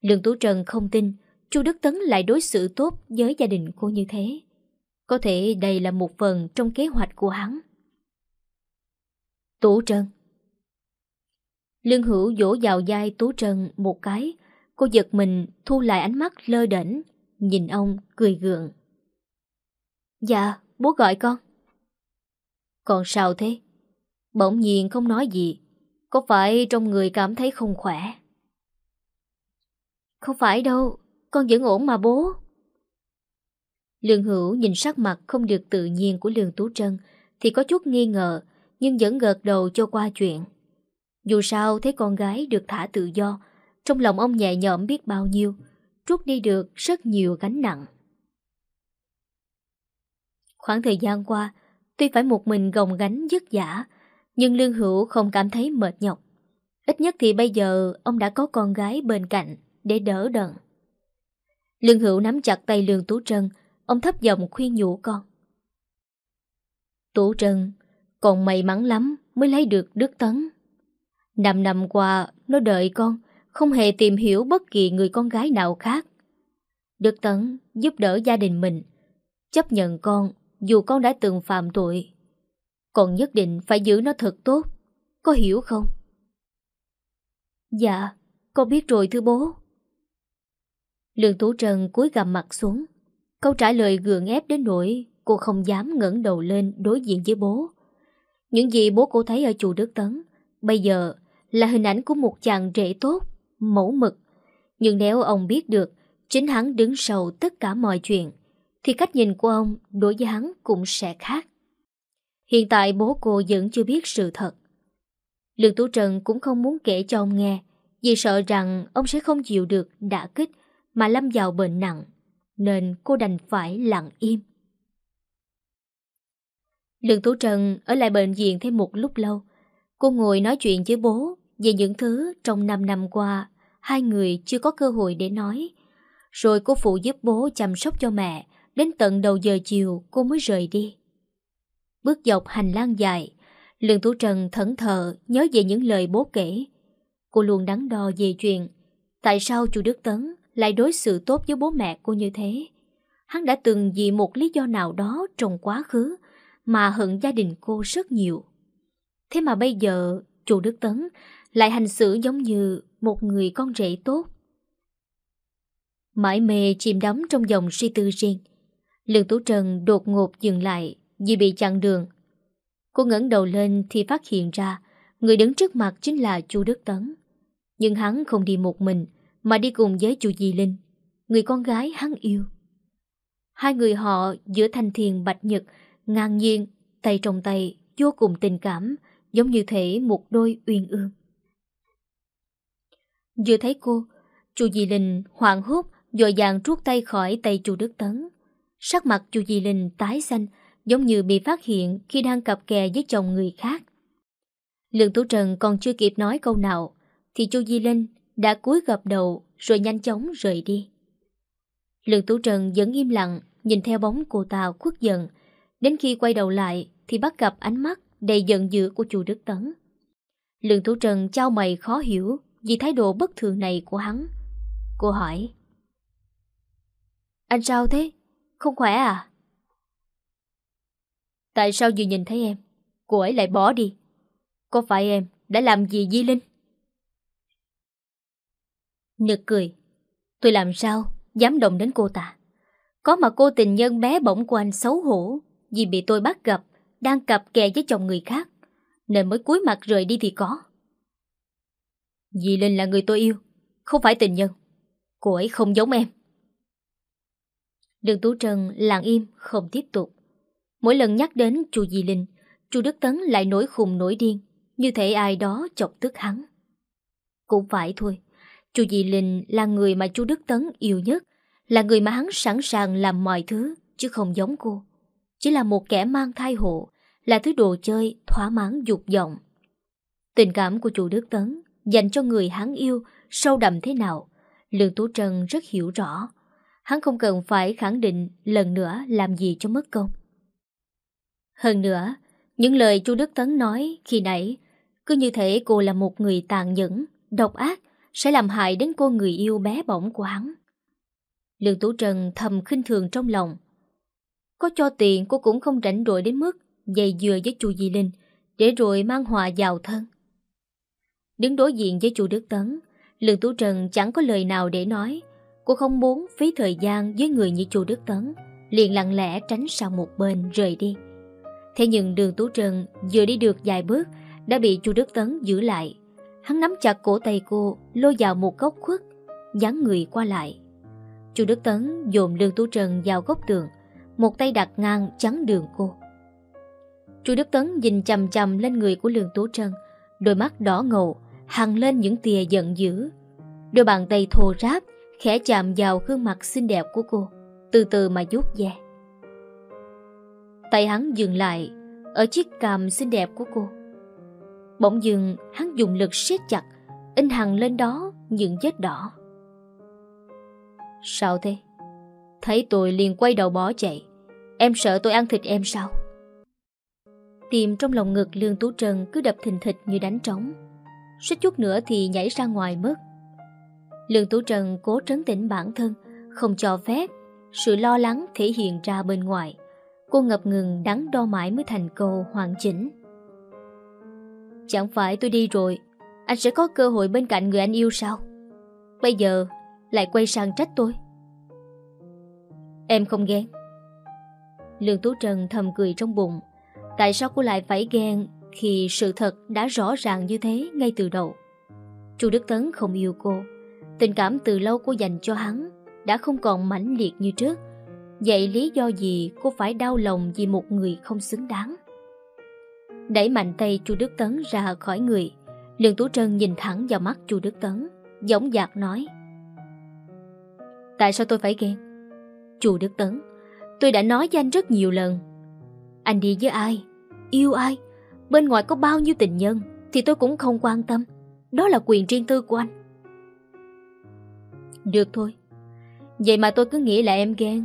Lương Tú Trần không tin Chu Đức Tấn lại đối xử tốt với gia đình cô như thế. Có thể đây là một phần trong kế hoạch của hắn. Tú trần Lương Hữu vỗ vào vai Tú Trân một cái, cô giật mình thu lại ánh mắt lơ đỉnh, nhìn ông cười gượng. Dạ, bố gọi con. Còn sao thế? Bỗng nhiên không nói gì, có phải trong người cảm thấy không khỏe? Không phải đâu, con vẫn ổn mà bố. Lương Hữu nhìn sắc mặt không được tự nhiên của Lương Tú Trân thì có chút nghi ngờ, nhưng vẫn gật đầu cho qua chuyện. Dù sao thấy con gái được thả tự do, trong lòng ông nhẹ nhõm biết bao nhiêu, trút đi được rất nhiều gánh nặng. Khoảng thời gian qua, tuy phải một mình gồng gánh dứt giả, nhưng Lương Hữu không cảm thấy mệt nhọc. Ít nhất thì bây giờ ông đã có con gái bên cạnh để đỡ đần. Lương Hữu nắm chặt tay Lương Tú Trân, ông thấp giọng khuyên nhủ con. Tú Trân, còn may mắn lắm mới lấy được Đức Tấn. Năm năm qua, nó đợi con, không hề tìm hiểu bất kỳ người con gái nào khác. Đức Tấn giúp đỡ gia đình mình, chấp nhận con dù con đã từng phạm tội. Còn nhất định phải giữ nó thật tốt, có hiểu không? Dạ, con biết rồi thưa bố. Lương Tú Trần cúi gằm mặt xuống. Câu trả lời gượng ép đến nỗi cô không dám ngẩng đầu lên đối diện với bố. Những gì bố cô thấy ở chùa Đức Tấn bây giờ là hình ảnh của một chàng rể tốt, mẫu mực. Nhưng nếu ông biết được chính hắn đứng sau tất cả mọi chuyện, thì cách nhìn của ông đối với hắn cũng sẽ khác. Hiện tại bố cô vẫn chưa biết sự thật. Lương Tú Trần cũng không muốn kể cho ông nghe, vì sợ rằng ông sẽ không chịu được đả kích mà lâm vào bệnh nặng, nên cô đành phải lặng im. Lương Tú Trần ở lại bệnh viện thêm một lúc lâu. Cô ngồi nói chuyện với bố về những thứ trong 5 năm qua hai người chưa có cơ hội để nói. Rồi cô phụ giúp bố chăm sóc cho mẹ, đến tận đầu giờ chiều cô mới rời đi. Bước dọc hành lang dài, Lương Tú Trần thẫn thờ nhớ về những lời bố kể. Cô luôn đắn đo về chuyện tại sao chú Đức Tấn lại đối xử tốt với bố mẹ cô như thế. Hắn đã từng vì một lý do nào đó trong quá khứ mà hận gia đình cô rất nhiều. Thế mà bây giờ chú Đức Tấn lại hành xử giống như một người con rể tốt. Mãi mê chìm đắm trong dòng suy tư riêng. Lương Tú Trần đột ngột dừng lại vì bị chặn đường. Cô ngẩng đầu lên thì phát hiện ra người đứng trước mặt chính là chu Đức Tấn. Nhưng hắn không đi một mình mà đi cùng với chu Di Linh, người con gái hắn yêu. Hai người họ giữa thanh thiền bạch nhật, ngang nhiên, tay trong tay, vô cùng tình cảm, giống như thể một đôi uyên ương. Vừa thấy cô, chu Di Linh hoảng hốt, dội dàng rút tay khỏi tay chu Đức Tấn. Sắc mặt chu Di Linh tái xanh, giống như bị phát hiện khi đang cặp kè với chồng người khác. Lương Tú Trần còn chưa kịp nói câu nào, thì chu Di Linh đã cúi gập đầu rồi nhanh chóng rời đi. Lương Tú Trần vẫn im lặng, nhìn theo bóng cô ta khuất giận, đến khi quay đầu lại thì bắt gặp ánh mắt đầy giận dữ của chu Đức Tấn. Lương Tú Trần trao mày khó hiểu vì thái độ bất thường này của hắn. Cô hỏi. Anh sao thế? Không khỏe à? Tại sao vừa nhìn thấy em? Cô ấy lại bỏ đi. Có phải em đã làm gì Di Linh? Nực cười. Tôi làm sao Dám động đến cô ta? Có mà cô tình nhân bé bỏng của anh xấu hổ Vì bị tôi bắt gặp, Đang cặp kè với chồng người khác. Nên mới cúi mặt rời đi thì có. Di Linh là người tôi yêu, Không phải tình nhân. Cô ấy không giống em. Đường Tú Trân lặng im, không tiếp tục. Mỗi lần nhắc đến chu Di Linh, chu Đức Tấn lại nổi khùng nổi điên, Như thể ai đó chọc tức hắn. Cũng phải thôi, chu Di Linh là người mà chu Đức Tấn yêu nhất, Là người mà hắn sẵn sàng làm mọi thứ, Chứ không giống cô. Chỉ là một kẻ mang thai hộ, Là thứ đồ chơi thỏa mãn dục vọng. Tình cảm của chu Đức Tấn Dành cho người hắn yêu Sâu đậm thế nào Lương Tú Trân rất hiểu rõ Hắn không cần phải khẳng định lần nữa làm gì cho mất công hơn nữa, những lời chu Đức Tấn nói khi nãy cứ như thể cô là một người tàn nhẫn, độc ác sẽ làm hại đến cô người yêu bé bỏng của hắn. Lương Tú Trần thầm khinh thường trong lòng. Có cho tiền cô cũng không rảnh rỗi đến mức dày dừa với chu Di Linh để rồi mang hòa vào thân. Đứng đối diện với chu Đức Tấn, Lương Tú Trần chẳng có lời nào để nói. Cô không muốn phí thời gian với người như chu Đức Tấn, liền lặng lẽ tránh sang một bên rời đi. Thế nhưng đường Tú trần vừa đi được vài bước đã bị chu Đức Tấn giữ lại. Hắn nắm chặt cổ tay cô, lôi vào một góc khuất, dán người qua lại. chu Đức Tấn dồn Lương Tú trần vào góc tường, một tay đặt ngang chắn đường cô. chu Đức Tấn nhìn chầm chầm lên người của Lương Tú Trân, đôi mắt đỏ ngầu, hằng lên những tia giận dữ. Đôi bàn tay thô ráp, khẽ chạm vào gương mặt xinh đẹp của cô, từ từ mà vuốt ve. Tay hắn dừng lại Ở chiếc cằm xinh đẹp của cô Bỗng dừng hắn dùng lực siết chặt In hằng lên đó những vết đỏ Sao thế? Thấy tôi liền quay đầu bỏ chạy Em sợ tôi ăn thịt em sao? Tìm trong lòng ngực Lương Tú Trần cứ đập thình thịch như đánh trống Suýt chút nữa thì nhảy ra ngoài mất. Lương Tú Trần cố trấn tĩnh bản thân, Không cho phép Sự lo lắng thể hiện ra bên ngoài. Cô ngập ngừng đắn đo mãi mới thành câu hoàn chỉnh. Chẳng phải tôi đi rồi, Anh sẽ có cơ hội bên cạnh người anh yêu sao? Bây giờ Lại quay sang trách tôi. Em không ghen. Lương Tú Trần thầm cười trong bụng. Tại sao cô lại phải ghen khi sự thật đã rõ ràng như thế Ngay từ đầu Chu Đức Tấn không yêu cô Tình cảm từ lâu cô dành cho hắn Đã không còn mãnh liệt như trước Vậy lý do gì cô phải đau lòng vì một người không xứng đáng? Đẩy mạnh tay chu Đức Tấn ra khỏi người, Lương Tú Trân nhìn thẳng vào mắt chu Đức Tấn Giống dạc nói Tại sao tôi phải ghen? Chu Đức Tấn Tôi đã nói với anh rất nhiều lần Anh đi với ai? Yêu ai? Bên ngoài có bao nhiêu tình nhân Thì tôi cũng không quan tâm. Đó là quyền riêng tư của anh. Được thôi. Vậy mà tôi cứ nghĩ là em ghen.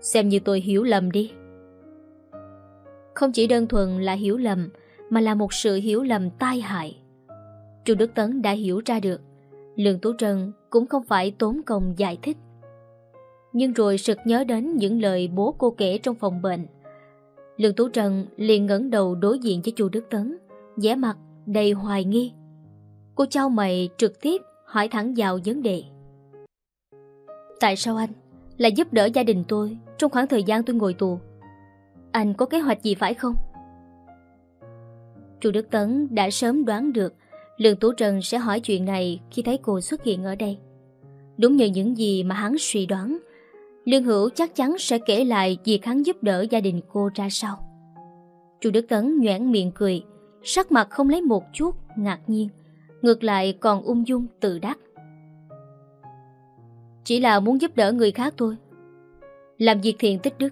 Xem như tôi hiểu lầm đi. Không chỉ đơn thuần là hiểu lầm, Mà là một sự hiểu lầm tai hại. Chu Đức Tấn đã hiểu ra được, Lương Tú Trân cũng không phải tốn công giải thích. Nhưng rồi sực nhớ đến những lời bố cô kể trong phòng bệnh Lương Tú Trân liền ngẩng đầu đối diện với chu Đức Tấn vẻ mặt đầy hoài nghi Cô trao mày trực tiếp hỏi thẳng vào vấn đề Tại sao anh lại giúp đỡ gia đình tôi trong khoảng thời gian tôi ngồi tù. Anh có kế hoạch gì phải không? Chu Đức Tấn đã sớm đoán được Lương Tú Trần sẽ hỏi chuyện này khi thấy cô xuất hiện ở đây. Đúng như những gì mà hắn suy đoán, Lương Hữu chắc chắn sẽ kể lại việc hắn giúp đỡ gia đình cô ra sao. Chu Đức Tấn nhoẻn miệng cười, sắc mặt không lấy một chút ngạc nhiên, ngược lại còn ung dung tự đắc. Chỉ là muốn giúp đỡ người khác thôi Làm việc thiện tích đức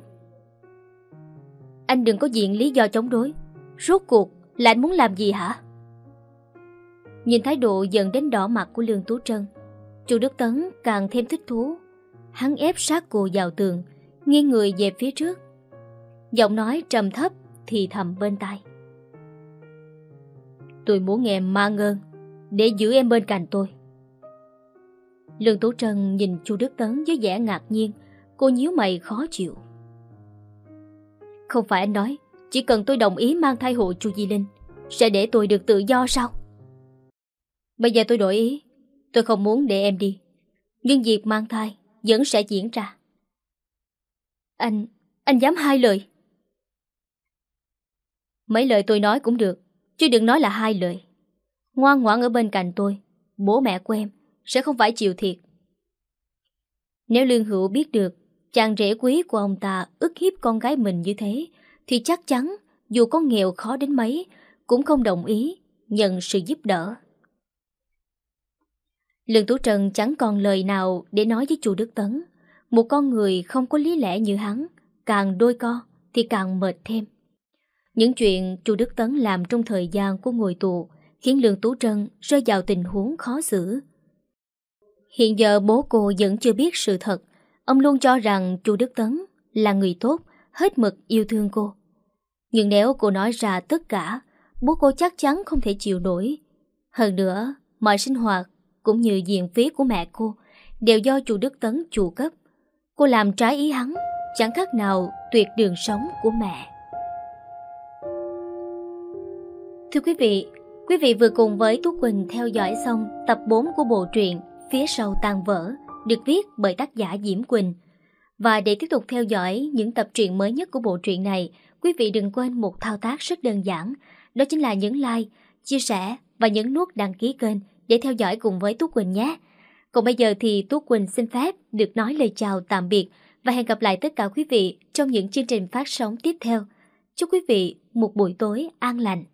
Anh đừng có diện lý do chống đối Rốt cuộc là anh muốn làm gì hả Nhìn thái độ dần đến đỏ mặt của Lương Tú Trân Chu Đức Tấn càng thêm thích thú Hắn ép sát cô vào tường, Nghiêng người về phía trước. Giọng nói trầm thấp Thì thầm bên tai. Tôi muốn em mang ơn Để giữ em bên cạnh tôi. Lương Tú Trân nhìn Chu Đức Tấn với vẻ ngạc nhiên, Cô nhíu mày khó chịu. Không phải anh nói, Chỉ cần tôi đồng ý mang thai hộ Chu Di Linh, Sẽ để tôi được tự do sao? Bây giờ tôi đổi ý, Tôi không muốn để em đi. Nhưng việc mang thai vẫn sẽ diễn ra. Anh, anh dám hai lời? Mấy lời tôi nói cũng được Chứ đừng nói là hai lời. Ngoan ngoãn ở bên cạnh tôi Bố mẹ của em Sẽ không phải chịu thiệt. Nếu Lương Hữu biết được Chàng rể quý của ông ta ức hiếp con gái mình như thế Thì chắc chắn Dù có nghèo khó đến mấy Cũng không đồng ý Nhận sự giúp đỡ. Lương Tú Trần chẳng còn lời nào Để nói với chu Đức Tấn Một con người không có lý lẽ như hắn Càng đôi co Thì càng mệt thêm những chuyện chu Đức Tấn làm trong thời gian của ngồi tù khiến Lương Tú Trân rơi vào tình huống khó xử. Hiện giờ bố cô vẫn chưa biết sự thật. Ông luôn cho rằng chu Đức Tấn là người tốt, hết mực yêu thương cô. Nhưng nếu cô nói ra tất cả, bố cô chắc chắn không thể chịu nổi. Hơn nữa, mọi sinh hoạt cũng như diện phí của mẹ cô đều do chu Đức Tấn chủ cấp. Cô làm trái ý hắn, chẳng khác nào tuyệt đường sống của mẹ. Thưa quý vị, quý vị vừa cùng với Tú Quỳnh theo dõi xong tập 4 của bộ truyện Phía sau tan vỡ, được viết bởi tác giả Diễm Quỳnh. Và để tiếp tục theo dõi những tập truyện mới nhất của bộ truyện này, quý vị đừng quên một thao tác rất đơn giản, đó chính là nhấn like, chia sẻ và nhấn nút đăng ký kênh để theo dõi cùng với Tú Quỳnh nhé. Còn bây giờ thì Tú Quỳnh xin phép được nói lời chào tạm biệt và hẹn gặp lại tất cả quý vị trong những chương trình phát sóng tiếp theo. Chúc quý vị một buổi tối an lành.